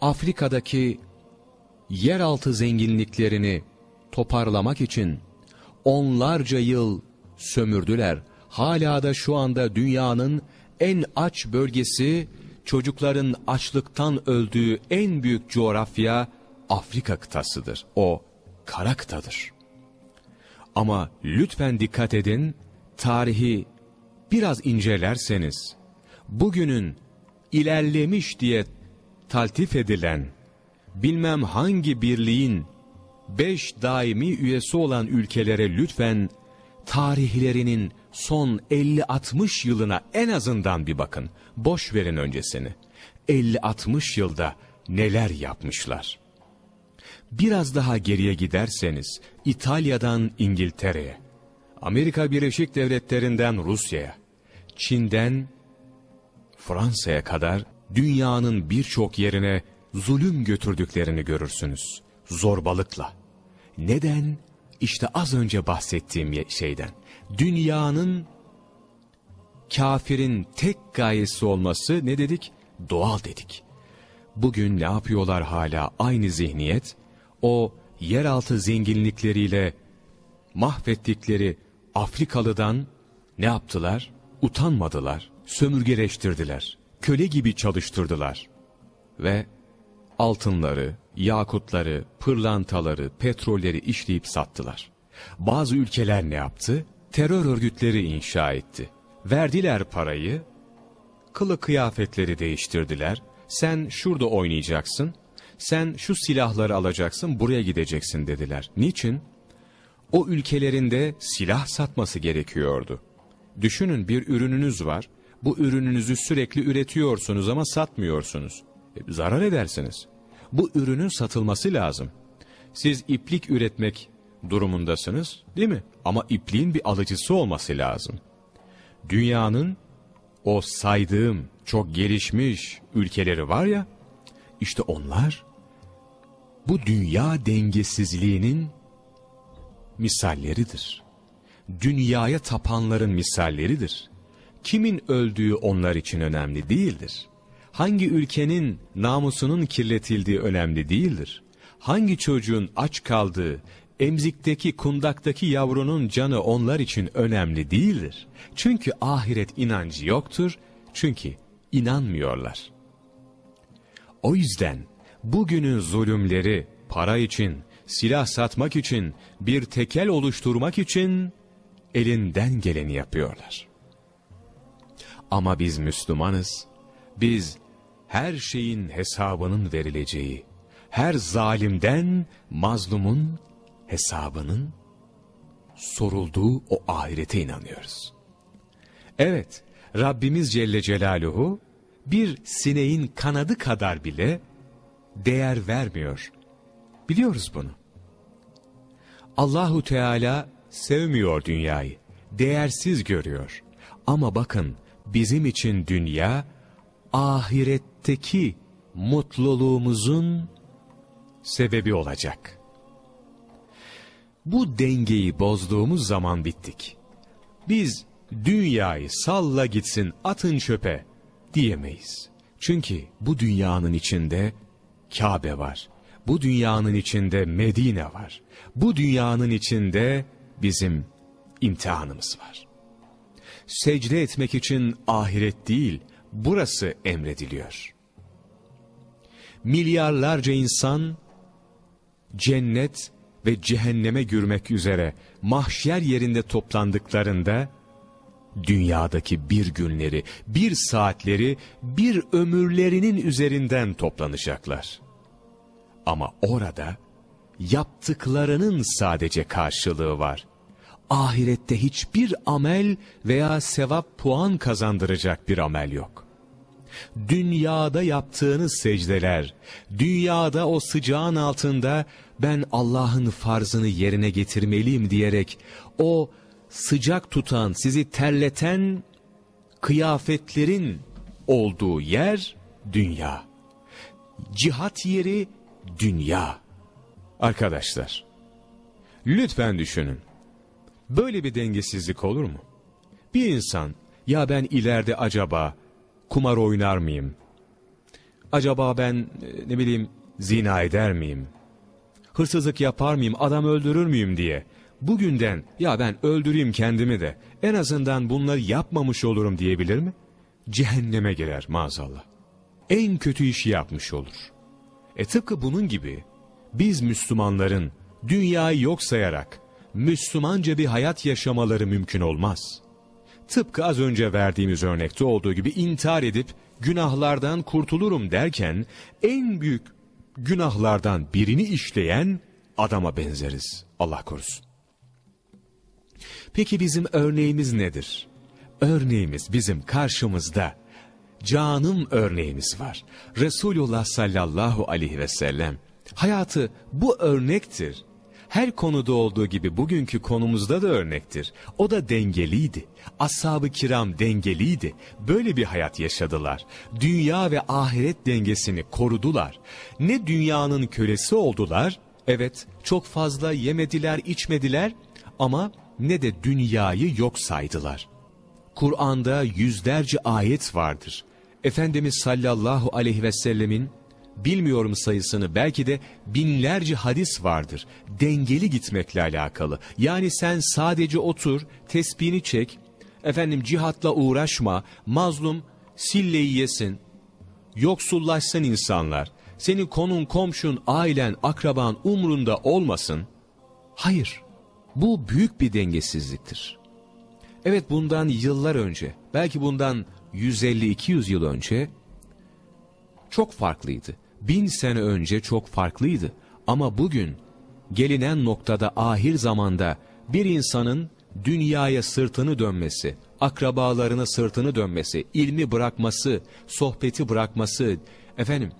Afrika'daki yeraltı zenginliklerini toparlamak için onlarca yıl sömürdüler. Hala da şu anda dünyanın en aç bölgesi, çocukların açlıktan öldüğü en büyük coğrafya Afrika kıtasıdır. O kara kıtadır. Ama lütfen dikkat edin, tarihi biraz incelerseniz, bugünün ilerlemiş diye taltif edilen, bilmem hangi birliğin beş daimi üyesi olan ülkelere lütfen tarihlerinin son 50-60 yılına en azından bir bakın. Boş verin öncesini. 50-60 yılda neler yapmışlar. Biraz daha geriye giderseniz İtalya'dan İngiltere'ye, Amerika Birleşik Devletleri'nden Rusya'ya, Çin'den Fransa'ya kadar dünyanın birçok yerine zulüm götürdüklerini görürsünüz. Zorbalıkla. Neden? İşte az önce bahsettiğim şeyden. Dünyanın kafirin tek gayesi olması ne dedik? Doğal dedik. Bugün ne yapıyorlar hala aynı zihniyet? O yeraltı zenginlikleriyle mahvettikleri Afrikalı'dan ne yaptılar? Utanmadılar, sömürgeleştirdiler, köle gibi çalıştırdılar. Ve altınları, yakutları, pırlantaları, petrolleri işleyip sattılar. Bazı ülkeler ne yaptı? Terör örgütleri inşa etti. Verdiler parayı, kılı kıyafetleri değiştirdiler. Sen şurada oynayacaksın, sen şu silahları alacaksın, buraya gideceksin dediler. Niçin? O ülkelerinde silah satması gerekiyordu. Düşünün bir ürününüz var, bu ürününüzü sürekli üretiyorsunuz ama satmıyorsunuz. E, zarar edersiniz. Bu ürünün satılması lazım. Siz iplik üretmek durumundasınız değil mi? Ama ipliğin bir alıcısı olması lazım. Dünyanın o saydığım çok gelişmiş ülkeleri var ya, işte onlar bu dünya dengesizliğinin misalleridir. Dünyaya tapanların misalleridir. Kimin öldüğü onlar için önemli değildir. Hangi ülkenin namusunun kirletildiği önemli değildir. Hangi çocuğun aç kaldığı, emzikteki kundaktaki yavrunun canı onlar için önemli değildir. Çünkü ahiret inancı yoktur, çünkü inanmıyorlar. O yüzden bugünün zulümleri para için, silah satmak için, bir tekel oluşturmak için elinden geleni yapıyorlar. Ama biz Müslümanız, biz her şeyin hesabının verileceği, her zalimden mazlumun hesabının sorulduğu o ahirete inanıyoruz. Evet, Rabbimiz Celle Celaluhu bir sineğin kanadı kadar bile değer vermiyor. Biliyoruz bunu. Allahu Teala sevmiyor dünyayı, değersiz görüyor. Ama bakın bizim için dünya ahiretteki mutluluğumuzun sebebi olacak. Bu dengeyi bozduğumuz zaman bittik. Biz dünyayı salla gitsin atın çöpe diyemeyiz. Çünkü bu dünyanın içinde Kabe var. Bu dünyanın içinde Medine var. Bu dünyanın içinde bizim imtihanımız var. secde etmek için ahiret değil, burası emrediliyor. Milyarlarca insan cennet ve cehenneme girmek üzere mahşer yerinde toplandıklarında dünyadaki bir günleri, bir saatleri, bir ömürlerinin üzerinden toplanacaklar. Ama orada yaptıklarının sadece karşılığı var. Ahirette hiçbir amel veya sevap puan kazandıracak bir amel yok. Dünyada yaptığınız secdeler, dünyada o sıcağın altında ben Allah'ın farzını yerine getirmeliyim diyerek o sıcak tutan, sizi terleten kıyafetlerin olduğu yer dünya. Cihat yeri dünya. Arkadaşlar, lütfen düşünün. Böyle bir dengesizlik olur mu? Bir insan, ya ben ileride acaba kumar oynar mıyım? Acaba ben e, ne bileyim zina eder miyim? Hırsızlık yapar mıyım, adam öldürür müyüm diye. Bugünden ya ben öldüreyim kendimi de en azından bunları yapmamış olurum diyebilir mi? Cehenneme girer maazallah. En kötü işi yapmış olur. E tıpkı bunun gibi biz Müslümanların dünyayı yok sayarak Müslümanca bir hayat yaşamaları mümkün olmaz. Tıpkı az önce verdiğimiz örnekte olduğu gibi intihar edip günahlardan kurtulurum derken en büyük günahlardan birini işleyen adama benzeriz. Allah korusun. Peki bizim örneğimiz nedir? Örneğimiz bizim karşımızda canım örneğimiz var. Resulullah sallallahu aleyhi ve sellem hayatı bu örnektir. Her konuda olduğu gibi bugünkü konumuzda da örnektir. O da dengeliydi. Ashab-ı kiram dengeliydi. Böyle bir hayat yaşadılar. Dünya ve ahiret dengesini korudular. Ne dünyanın kölesi oldular, evet çok fazla yemediler, içmediler ama ne de dünyayı yok saydılar. Kur'an'da yüzlerce ayet vardır. Efendimiz sallallahu aleyhi ve sellemin bilmiyorum sayısını belki de binlerce hadis vardır. Dengeli gitmekle alakalı. Yani sen sadece otur, tesbihini çek, efendim cihatla uğraşma, mazlum silleyi yesin, yoksullaşsın insanlar, senin konun, komşun, ailen, akraban umrunda olmasın. Hayır, bu büyük bir dengesizliktir. Evet bundan yıllar önce, belki bundan 150-200 yıl önce çok farklıydı. Bin sene önce çok farklıydı. Ama bugün gelinen noktada ahir zamanda bir insanın dünyaya sırtını dönmesi, akrabalarına sırtını dönmesi, ilmi bırakması, sohbeti bırakması, efendim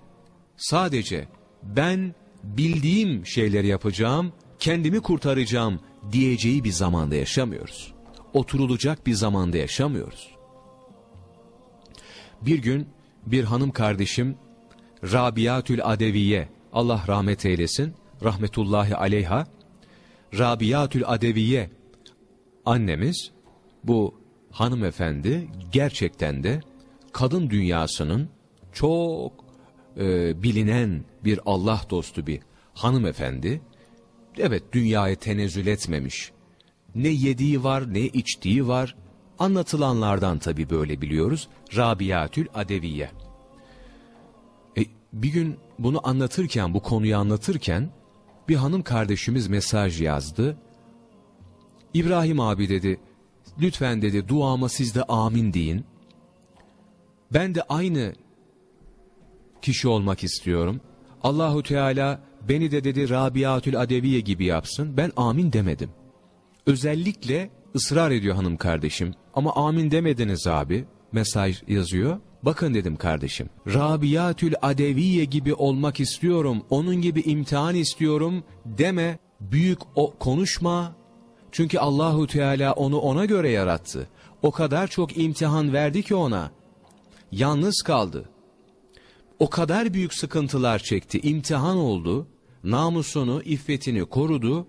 sadece ben bildiğim şeyleri yapacağım, kendimi kurtaracağım diyeceği bir zamanda yaşamıyoruz. Oturulacak bir zamanda yaşamıyoruz. Bir gün bir hanım kardeşim Rabiatül Adeviye Allah rahmet eylesin rahmetullahi aleyha Rabiatül Adeviye annemiz bu hanımefendi gerçekten de kadın dünyasının çok e, bilinen bir Allah dostu bir hanımefendi. Evet dünyaya tenezzül etmemiş. Ne yediği var ne içtiği var. Anlatılanlardan tabi böyle biliyoruz. Rabiatül Adeviye. Bir gün bunu anlatırken, bu konuyu anlatırken bir hanım kardeşimiz mesaj yazdı. İbrahim abi dedi, lütfen dedi duama siz de amin deyin. Ben de aynı kişi olmak istiyorum. Allahu Teala beni de dedi Rabiatül Adeviye gibi yapsın. Ben amin demedim. Özellikle ısrar ediyor hanım kardeşim. Ama amin demediniz abi. Mesaj yazıyor. Bakın dedim kardeşim. Rabiatül Adeviye gibi olmak istiyorum. Onun gibi imtihan istiyorum deme. Büyük o konuşma. Çünkü Allahu Teala onu ona göre yarattı. O kadar çok imtihan verdi ki ona. Yalnız kaldı. O kadar büyük sıkıntılar çekti. imtihan oldu. Namusunu, iffetini korudu.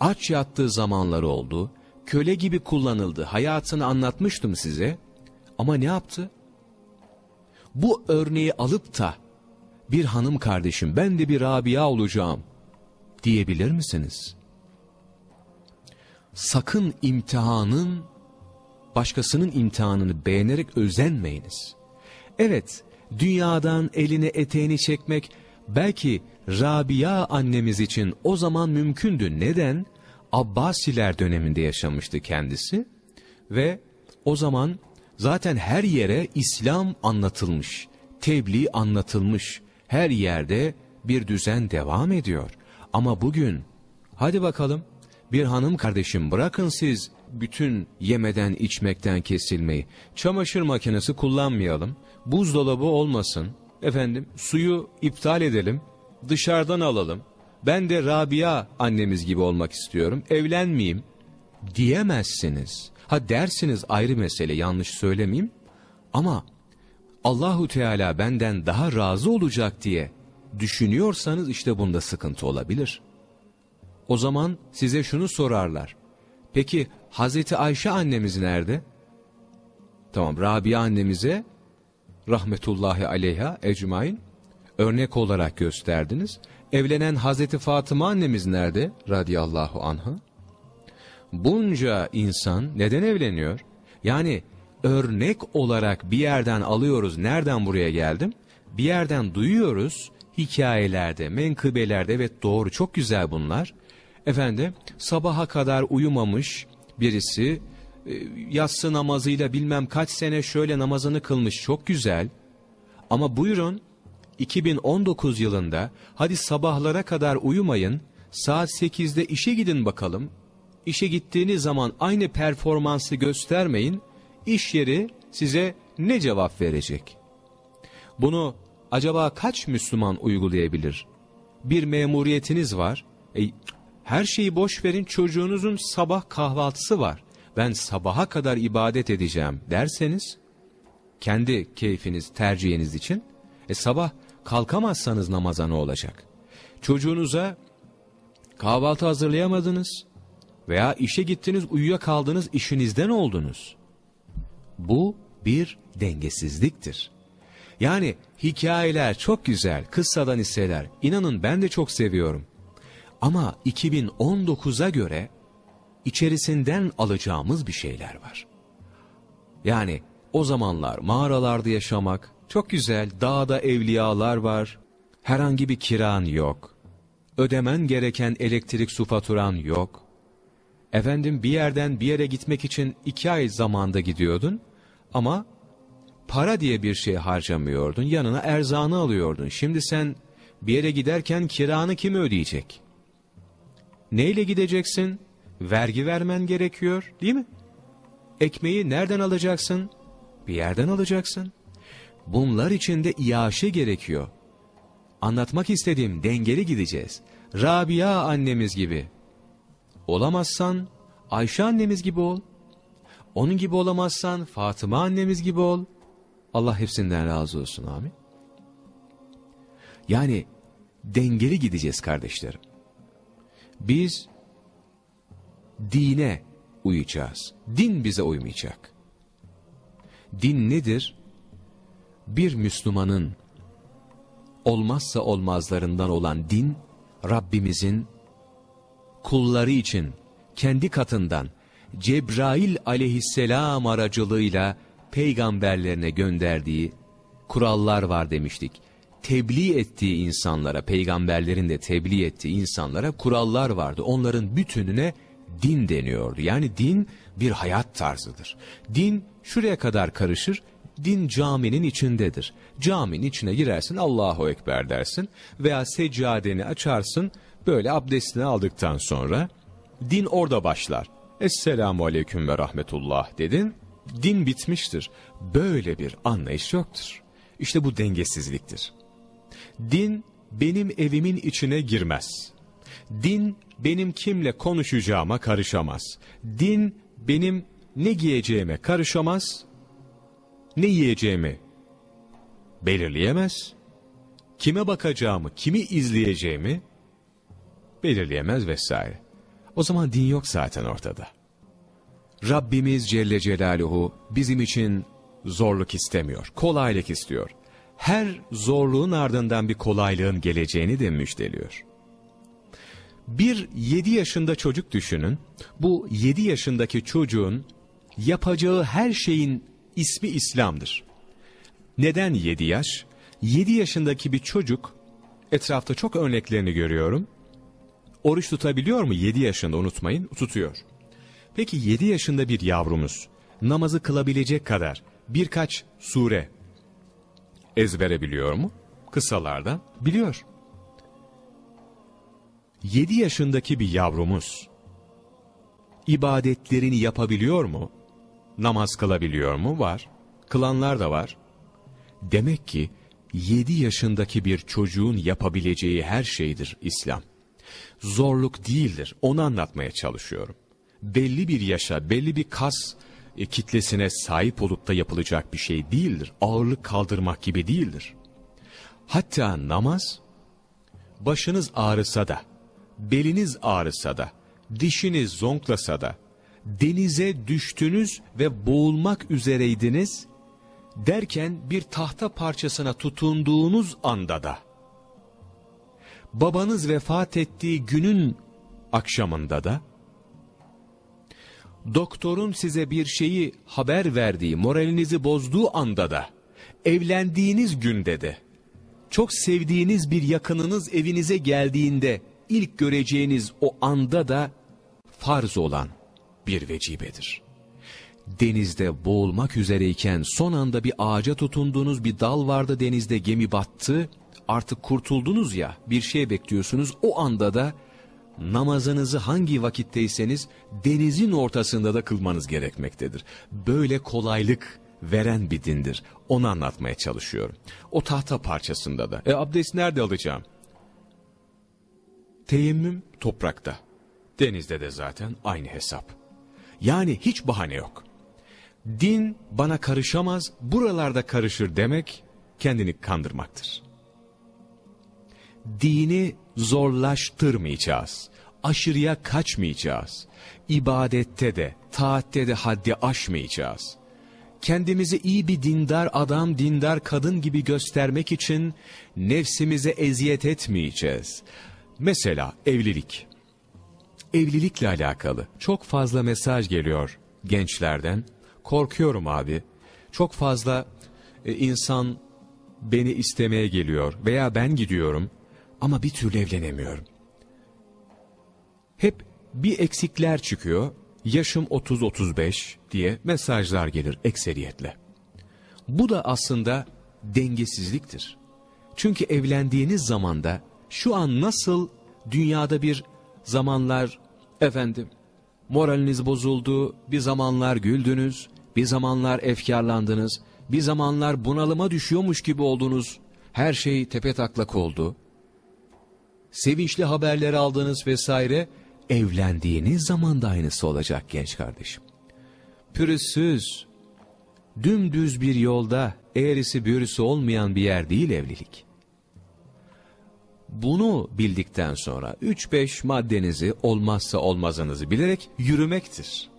Aç yattığı zamanları oldu. Köle gibi kullanıldı. Hayatını anlatmıştım size. Ama ne yaptı? Bu örneği alıp da bir hanım kardeşim ben de bir Rabia olacağım diyebilir misiniz? Sakın imtihanın başkasının imtihanını beğenerek özenmeyiniz. Evet, dünyadan elini eteğini çekmek belki Rabia annemiz için o zaman mümkündü. Neden? Abbasiler döneminde yaşamıştı kendisi ve o zaman zaten her yere İslam anlatılmış, tebliğ anlatılmış, her yerde bir düzen devam ediyor. Ama bugün hadi bakalım bir hanım kardeşim bırakın siz bütün yemeden içmekten kesilmeyi. Çamaşır makinesi kullanmayalım. Buzdolabı olmasın. Efendim suyu iptal edelim. Dışarıdan alalım. Ben de Rabia annemiz gibi olmak istiyorum. Evlenmeyeyim diyemezsiniz. Ha dersiniz ayrı mesele yanlış söylemeyeyim. Ama Allahu Teala benden daha razı olacak diye düşünüyorsanız işte bunda sıkıntı olabilir. O zaman size şunu sorarlar. Peki Hazreti Ayşe annemiz nerede? Tamam Rabia annemize rahmetullahi aleyha ecmain örnek olarak gösterdiniz. Evlenen Hazreti Fatıma annemiz nerede? Radiyallahu anha. Bunca insan neden evleniyor? Yani örnek olarak bir yerden alıyoruz. Nereden buraya geldim? Bir yerden duyuyoruz. Hikayelerde, menkıbelerde evet doğru çok güzel bunlar. Efendim sabaha kadar uyumamış birisi e, yatsı namazıyla bilmem kaç sene şöyle namazını kılmış çok güzel. Ama buyurun 2019 yılında hadi sabahlara kadar uyumayın saat 8'de işe gidin bakalım. İşe gittiğiniz zaman aynı performansı göstermeyin. İş yeri size ne cevap verecek? Bunu acaba kaç Müslüman uygulayabilir? Bir memuriyetiniz var. E, her şeyi boş verin çocuğunuzun sabah kahvaltısı var. Ben sabaha kadar ibadet edeceğim derseniz kendi keyfiniz, tercihiniz için e sabah kalkamazsanız namaza ne olacak? Çocuğunuza kahvaltı hazırlayamadınız veya işe gittiniz uyuyakaldınız işinizden oldunuz. Bu bir dengesizliktir. Yani hikayeler çok güzel, kıssadan hisseler. İnanın ben de çok seviyorum. Ama 2019'a göre içerisinden alacağımız bir şeyler var. Yani o zamanlar mağaralarda yaşamak çok güzel, dağda evliyalar var, herhangi bir kiran yok, ödemen gereken elektrik su faturan yok. Efendim bir yerden bir yere gitmek için iki ay zamanda gidiyordun ama para diye bir şey harcamıyordun, yanına erzanı alıyordun. Şimdi sen bir yere giderken kiranı kim ödeyecek? Neyle gideceksin? Vergi vermen gerekiyor değil mi? Ekmeği nereden alacaksın? Bir yerden alacaksın. Bunlar için de iaşe gerekiyor. Anlatmak istediğim dengeli gideceğiz. Rabia annemiz gibi. Olamazsan Ayşe annemiz gibi ol. Onun gibi olamazsan Fatıma annemiz gibi ol. Allah hepsinden razı olsun amin. Yani dengeli gideceğiz kardeşlerim. Biz dine uyacağız. Din bize uymayacak. Din nedir? Bir Müslümanın olmazsa olmazlarından olan din, Rabbimizin kulları için kendi katından Cebrail aleyhisselam aracılığıyla peygamberlerine gönderdiği kurallar var demiştik. Tebliğ ettiği insanlara, peygamberlerin de tebliğ ettiği insanlara kurallar vardı. Onların bütününe din deniyordu. Yani din bir hayat tarzıdır. Din şuraya kadar karışır, din caminin içindedir. Caminin içine girersin Allahu Ekber dersin veya seccadeni açarsın böyle abdestini aldıktan sonra din orada başlar. Esselamu Aleyküm ve Rahmetullah dedin, din bitmiştir. Böyle bir anlayış yoktur. İşte bu dengesizliktir. Din benim evimin içine girmez. Din benim kimle konuşacağıma karışamaz. Din benim ne giyeceğime karışamaz, ne yiyeceğimi belirleyemez, kime bakacağımı, kimi izleyeceğimi belirleyemez vesaire. O zaman din yok zaten ortada. Rabbimiz Celle Celaluhu bizim için zorluk istemiyor, kolaylık istiyor. Her zorluğun ardından bir kolaylığın geleceğini de müjdeliyor. Bir 7 yaşında çocuk düşünün. Bu 7 yaşındaki çocuğun yapacağı her şeyin ismi İslam'dır. Neden 7 yaş? 7 yaşındaki bir çocuk, etrafta çok örneklerini görüyorum. Oruç tutabiliyor mu? 7 yaşında unutmayın, tutuyor. Peki 7 yaşında bir yavrumuz namazı kılabilecek kadar birkaç sure ezbere biliyor mu? Kısalardan biliyor. 7 yaşındaki bir yavrumuz ibadetlerini yapabiliyor mu? Namaz kılabiliyor mu? Var. Kılanlar da var. Demek ki 7 yaşındaki bir çocuğun yapabileceği her şeydir İslam. Zorluk değildir. Onu anlatmaya çalışıyorum. Belli bir yaşa, belli bir kas e, kitlesine sahip olup da yapılacak bir şey değildir. Ağırlık kaldırmak gibi değildir. Hatta namaz, başınız ağrısa da, beliniz ağrısa da, dişiniz zonklasa da, denize düştünüz ve boğulmak üzereydiniz, derken bir tahta parçasına tutunduğunuz anda da, babanız vefat ettiği günün akşamında da, doktorun size bir şeyi haber verdiği, moralinizi bozduğu anda da, evlendiğiniz günde de, çok sevdiğiniz bir yakınınız evinize geldiğinde, ilk göreceğiniz o anda da farz olan bir vecibedir. Denizde boğulmak üzereyken son anda bir ağaca tutunduğunuz bir dal vardı denizde gemi battı, artık kurtuldunuz ya bir şey bekliyorsunuz o anda da namazınızı hangi vakitteyseniz denizin ortasında da kılmanız gerekmektedir. Böyle kolaylık veren bir dindir. Onu anlatmaya çalışıyorum. O tahta parçasında da. E abdest nerede alacağım? Teyemmüm toprakta. Denizde de zaten aynı hesap. Yani hiç bahane yok. Din bana karışamaz, buralarda karışır demek kendini kandırmaktır. Dini zorlaştırmayacağız. Aşırıya kaçmayacağız. İbadette de, taatte de haddi aşmayacağız. Kendimizi iyi bir dindar adam, dindar kadın gibi göstermek için nefsimize eziyet etmeyeceğiz. Mesela evlilik. Evlilikle alakalı çok fazla mesaj geliyor gençlerden. Korkuyorum abi. Çok fazla e, insan beni istemeye geliyor veya ben gidiyorum ama bir türlü evlenemiyorum. Hep bir eksikler çıkıyor. Yaşım 30-35 diye mesajlar gelir ekseriyetle. Bu da aslında dengesizliktir. Çünkü evlendiğiniz zamanda şu an nasıl dünyada bir zamanlar efendim moraliniz bozuldu, bir zamanlar güldünüz, bir zamanlar efkarlandınız, bir zamanlar bunalıma düşüyormuş gibi oldunuz, her şey tepe taklak oldu. Sevinçli haberler aldınız vesaire, evlendiğiniz zaman da aynısı olacak genç kardeşim. Pürüzsüz, dümdüz bir yolda, eğrisi büğrüsü olmayan bir yer değil evlilik. Bunu bildikten sonra 3-5 maddenizi olmazsa olmazınızı bilerek yürümektir.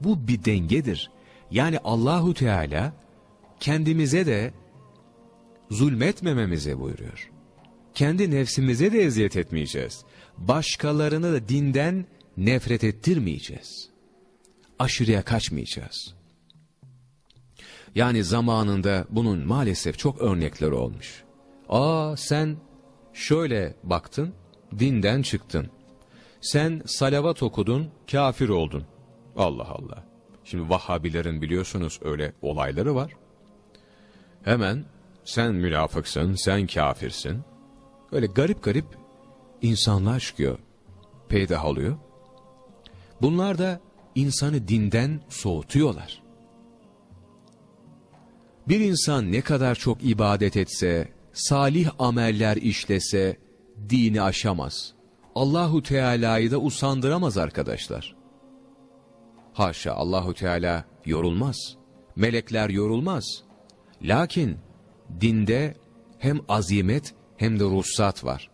Bu bir dengedir. Yani Allahu Teala kendimize de zulmetmememize buyuruyor. Kendi nefsimize de eziyet etmeyeceğiz. Başkalarını da dinden nefret ettirmeyeceğiz. Aşırıya kaçmayacağız. Yani zamanında bunun maalesef çok örnekleri olmuş. Aa sen şöyle baktın, dinden çıktın. Sen salavat okudun, kafir oldun. Allah Allah. Şimdi Vahhabilerin biliyorsunuz öyle olayları var. Hemen sen münafıksın, sen kafirsin. Öyle garip garip insanlar çıkıyor, peydah oluyor. Bunlar da insanı dinden soğutuyorlar. Bir insan ne kadar çok ibadet etse, salih ameller işlese dini aşamaz. Allahu Teala'yı da usandıramaz arkadaşlar. Haşa Allahu Teala yorulmaz. Melekler yorulmaz. Lakin dinde hem azimet hem de ruhsat var.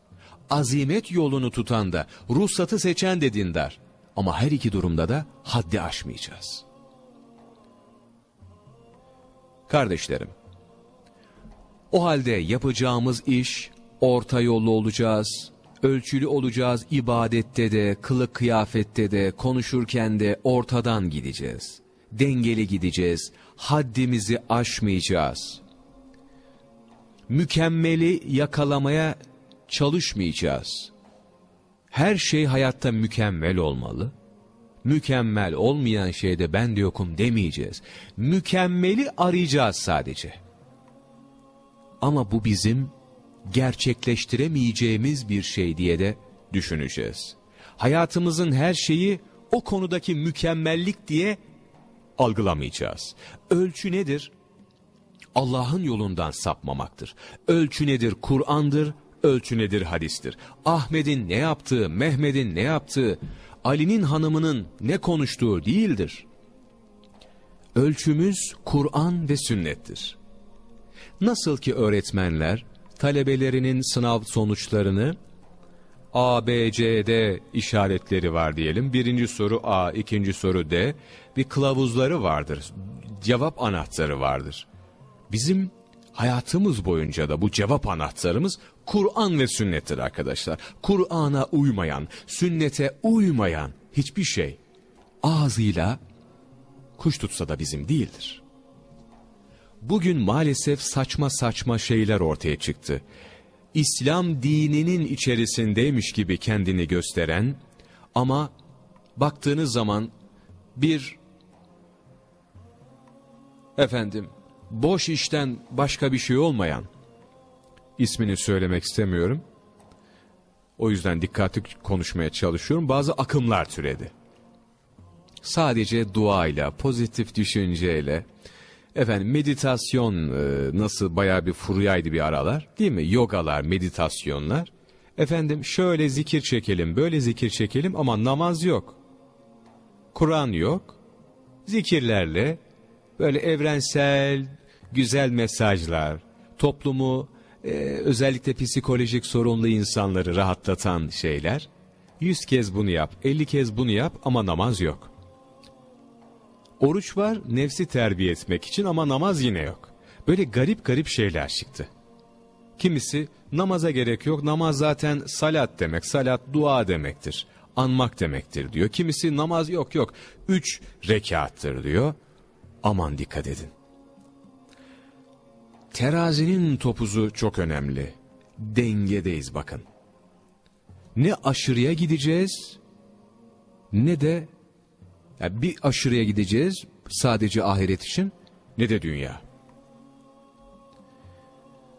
Azimet yolunu tutan da ruhsatı seçen de dindar. Ama her iki durumda da haddi aşmayacağız. Kardeşlerim, o halde yapacağımız iş orta yollu olacağız, ölçülü olacağız ibadette de, kılık kıyafette de, konuşurken de ortadan gideceğiz. dengeli gideceğiz, haddimizi aşmayacağız. Mükemmeli yakalamaya çalışmayacağız. Her şey hayatta mükemmel olmalı. Mükemmel olmayan şeyde ben de yokum demeyeceğiz. Mükemmeli arayacağız sadece. Ama bu bizim gerçekleştiremeyeceğimiz bir şey diye de düşüneceğiz. Hayatımızın her şeyi o konudaki mükemmellik diye algılamayacağız. Ölçü nedir? Allah'ın yolundan sapmamaktır. Ölçü nedir? Kur'an'dır. Ölçü nedir? Hadistir. Ahmet'in ne yaptığı, Mehmet'in ne yaptığı, Ali'nin hanımının ne konuştuğu değildir. Ölçümüz Kur'an ve sünnettir. Nasıl ki öğretmenler talebelerinin sınav sonuçlarını A, B, C, D işaretleri var diyelim. Birinci soru A, ikinci soru D. Bir kılavuzları vardır. Cevap anahtarı vardır. Bizim hayatımız boyunca da bu cevap anahtarımız Kur'an ve sünnettir arkadaşlar. Kur'an'a uymayan, sünnete uymayan hiçbir şey ağzıyla kuş tutsa da bizim değildir. Bugün maalesef saçma saçma şeyler ortaya çıktı. İslam dininin içerisindeymiş gibi kendini gösteren ama baktığınız zaman bir efendim boş işten başka bir şey olmayan ismini söylemek istemiyorum. O yüzden dikkatli konuşmaya çalışıyorum. Bazı akımlar türedi. Sadece duayla, pozitif düşünceyle, efendim meditasyon e, nasıl bayağı bir furyaydı bir aralar değil mi? Yogalar, meditasyonlar. Efendim şöyle zikir çekelim, böyle zikir çekelim ama namaz yok. Kur'an yok. Zikirlerle böyle evrensel, güzel mesajlar, toplumu e, özellikle psikolojik sorunlu insanları rahatlatan şeyler. Yüz kez bunu yap, elli kez bunu yap ama namaz yok. Oruç var nefsi terbiye etmek için ama namaz yine yok. Böyle garip garip şeyler çıktı. Kimisi namaza gerek yok, namaz zaten salat demek, salat dua demektir, anmak demektir diyor. Kimisi namaz yok yok, üç rekattır diyor. Aman dikkat edin. Terazinin topuzu çok önemli. Dengedeyiz bakın. Ne aşırıya gideceğiz ne de yani bir aşırıya gideceğiz sadece ahiret için ne de dünya.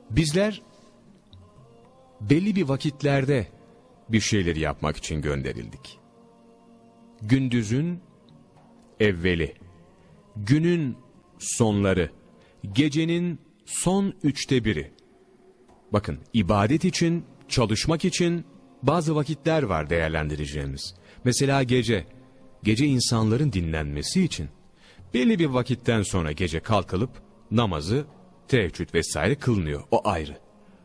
Bizler belli bir vakitlerde bir şeyleri yapmak için gönderildik. Gündüzün evveli, günün sonları, gecenin son üçte biri. Bakın ibadet için, çalışmak için bazı vakitler var değerlendireceğimiz. Mesela gece, gece insanların dinlenmesi için. Belli bir vakitten sonra gece kalkılıp namazı, teheccüd vesaire kılınıyor. O ayrı.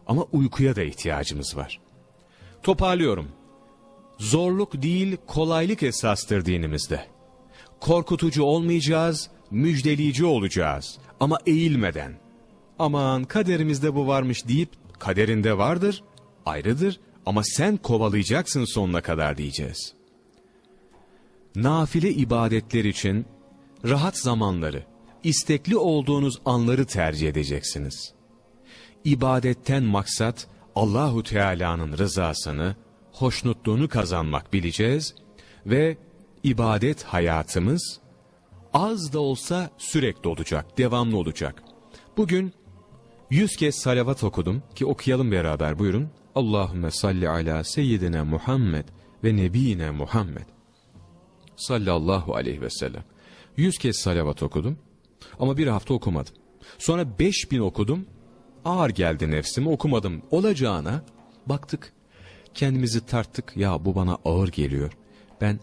Ama uykuya da ihtiyacımız var. Toparlıyorum. Zorluk değil kolaylık esastır dinimizde. Korkutucu olmayacağız, müjdeleyici olacağız. Ama eğilmeden. Aman kaderimizde bu varmış deyip kaderinde vardır, ayrıdır ama sen kovalayacaksın sonuna kadar diyeceğiz. Nafile ibadetler için rahat zamanları, istekli olduğunuz anları tercih edeceksiniz. İbadetten maksat Allahu Teala'nın rızasını, hoşnutluğunu kazanmak bileceğiz ve ibadet hayatımız az da olsa sürekli olacak, devamlı olacak. Bugün yüz kez salavat okudum ki okuyalım beraber buyurun. Allahümme salli ala seyyidina Muhammed ve nebiyine Muhammed. Sallallahu aleyhi ve sellem. Yüz kez salavat okudum ama bir hafta okumadım. Sonra beş bin okudum ağır geldi nefsime okumadım. Olacağına baktık kendimizi tarttık ya bu bana ağır geliyor. Ben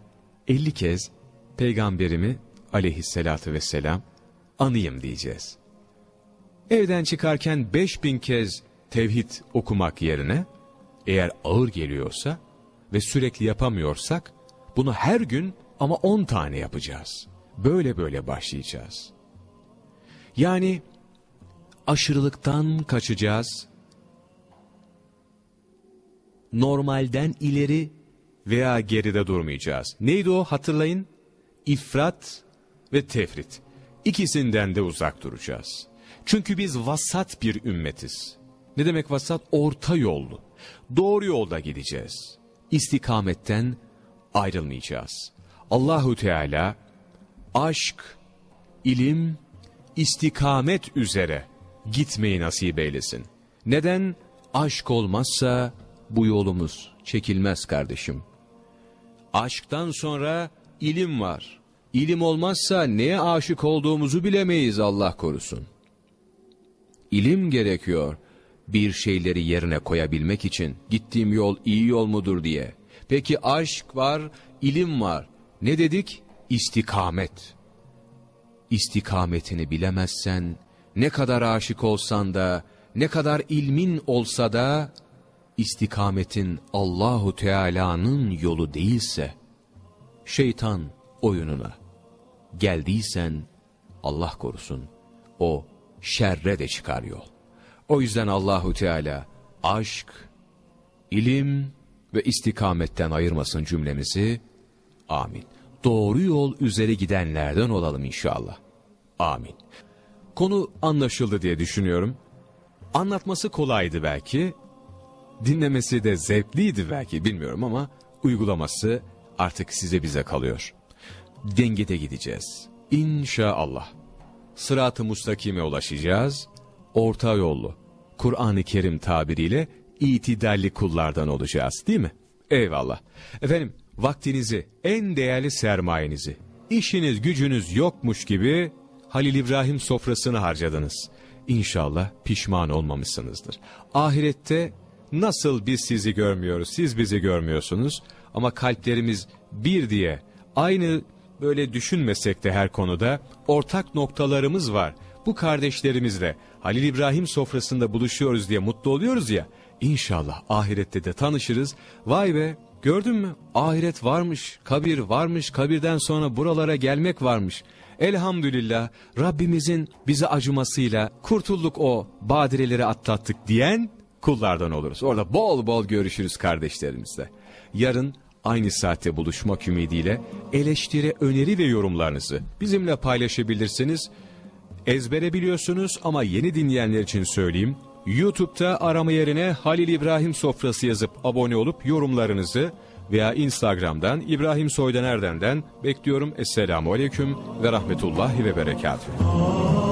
elli kez peygamberimi aleyhissalatü vesselam anayım diyeceğiz. Evden çıkarken beş bin kez tevhid okumak yerine eğer ağır geliyorsa ve sürekli yapamıyorsak bunu her gün ama on tane yapacağız. Böyle böyle başlayacağız. Yani aşırılıktan kaçacağız. Normalden ileri veya geride durmayacağız. Neydi o hatırlayın? İfrat ve tefrit. İkisinden de uzak duracağız. Çünkü biz vasat bir ümmetiz. Ne demek vasat? Orta yollu. Doğru yolda gideceğiz. İstikametten ayrılmayacağız. Allahu Teala aşk, ilim, istikamet üzere gitmeyi nasip eylesin. Neden? Aşk olmazsa bu yolumuz çekilmez kardeşim. Aşktan sonra ilim var. İlim olmazsa neye aşık olduğumuzu bilemeyiz Allah korusun. İlim gerekiyor bir şeyleri yerine koyabilmek için. Gittiğim yol iyi yol mudur diye. Peki aşk var, ilim var. Ne dedik? İstikamet. İstikametini bilemezsen, ne kadar aşık olsan da, ne kadar ilmin olsa da, istikametin Allahu Teala'nın yolu değilse, şeytan oyununa geldiysen, Allah korusun, o şerre de çıkar yol. O yüzden Allahu Teala aşk, ilim ve istikametten ayırmasın cümlemizi. Amin. Doğru yol üzere gidenlerden olalım inşallah. Amin. Konu anlaşıldı diye düşünüyorum. Anlatması kolaydı belki. Dinlemesi de zevkliydi belki bilmiyorum ama uygulaması artık size bize kalıyor. Dengede gideceğiz. İnşallah. Sırat-ı mustakime ulaşacağız. Orta yollu. Kur'an-ı Kerim tabiriyle itidalli kullardan olacağız değil mi? Eyvallah. Efendim vaktinizi, en değerli sermayenizi, işiniz gücünüz yokmuş gibi Halil İbrahim sofrasını harcadınız. İnşallah pişman olmamışsınızdır. Ahirette nasıl biz sizi görmüyoruz, siz bizi görmüyorsunuz ama kalplerimiz bir diye aynı böyle düşünmesek de her konuda ortak noktalarımız var. Bu kardeşlerimizle Halil İbrahim sofrasında buluşuyoruz diye mutlu oluyoruz ya. İnşallah ahirette de tanışırız. Vay be gördün mü? Ahiret varmış, kabir varmış, kabirden sonra buralara gelmek varmış. Elhamdülillah Rabbimizin bize acımasıyla kurtulduk o badireleri atlattık diyen kullardan oluruz. Orada bol bol görüşürüz kardeşlerimizle. Yarın aynı saatte buluşmak ümidiyle eleştiri, öneri ve yorumlarınızı bizimle paylaşabilirsiniz. Ezbere biliyorsunuz ama yeni dinleyenler için söyleyeyim. YouTube'da arama yerine Halil İbrahim sofrası yazıp abone olup yorumlarınızı veya Instagram'dan İbrahim Soydan bekliyorum. Esselamu Aleyküm ve Rahmetullahi ve Berekatuhu.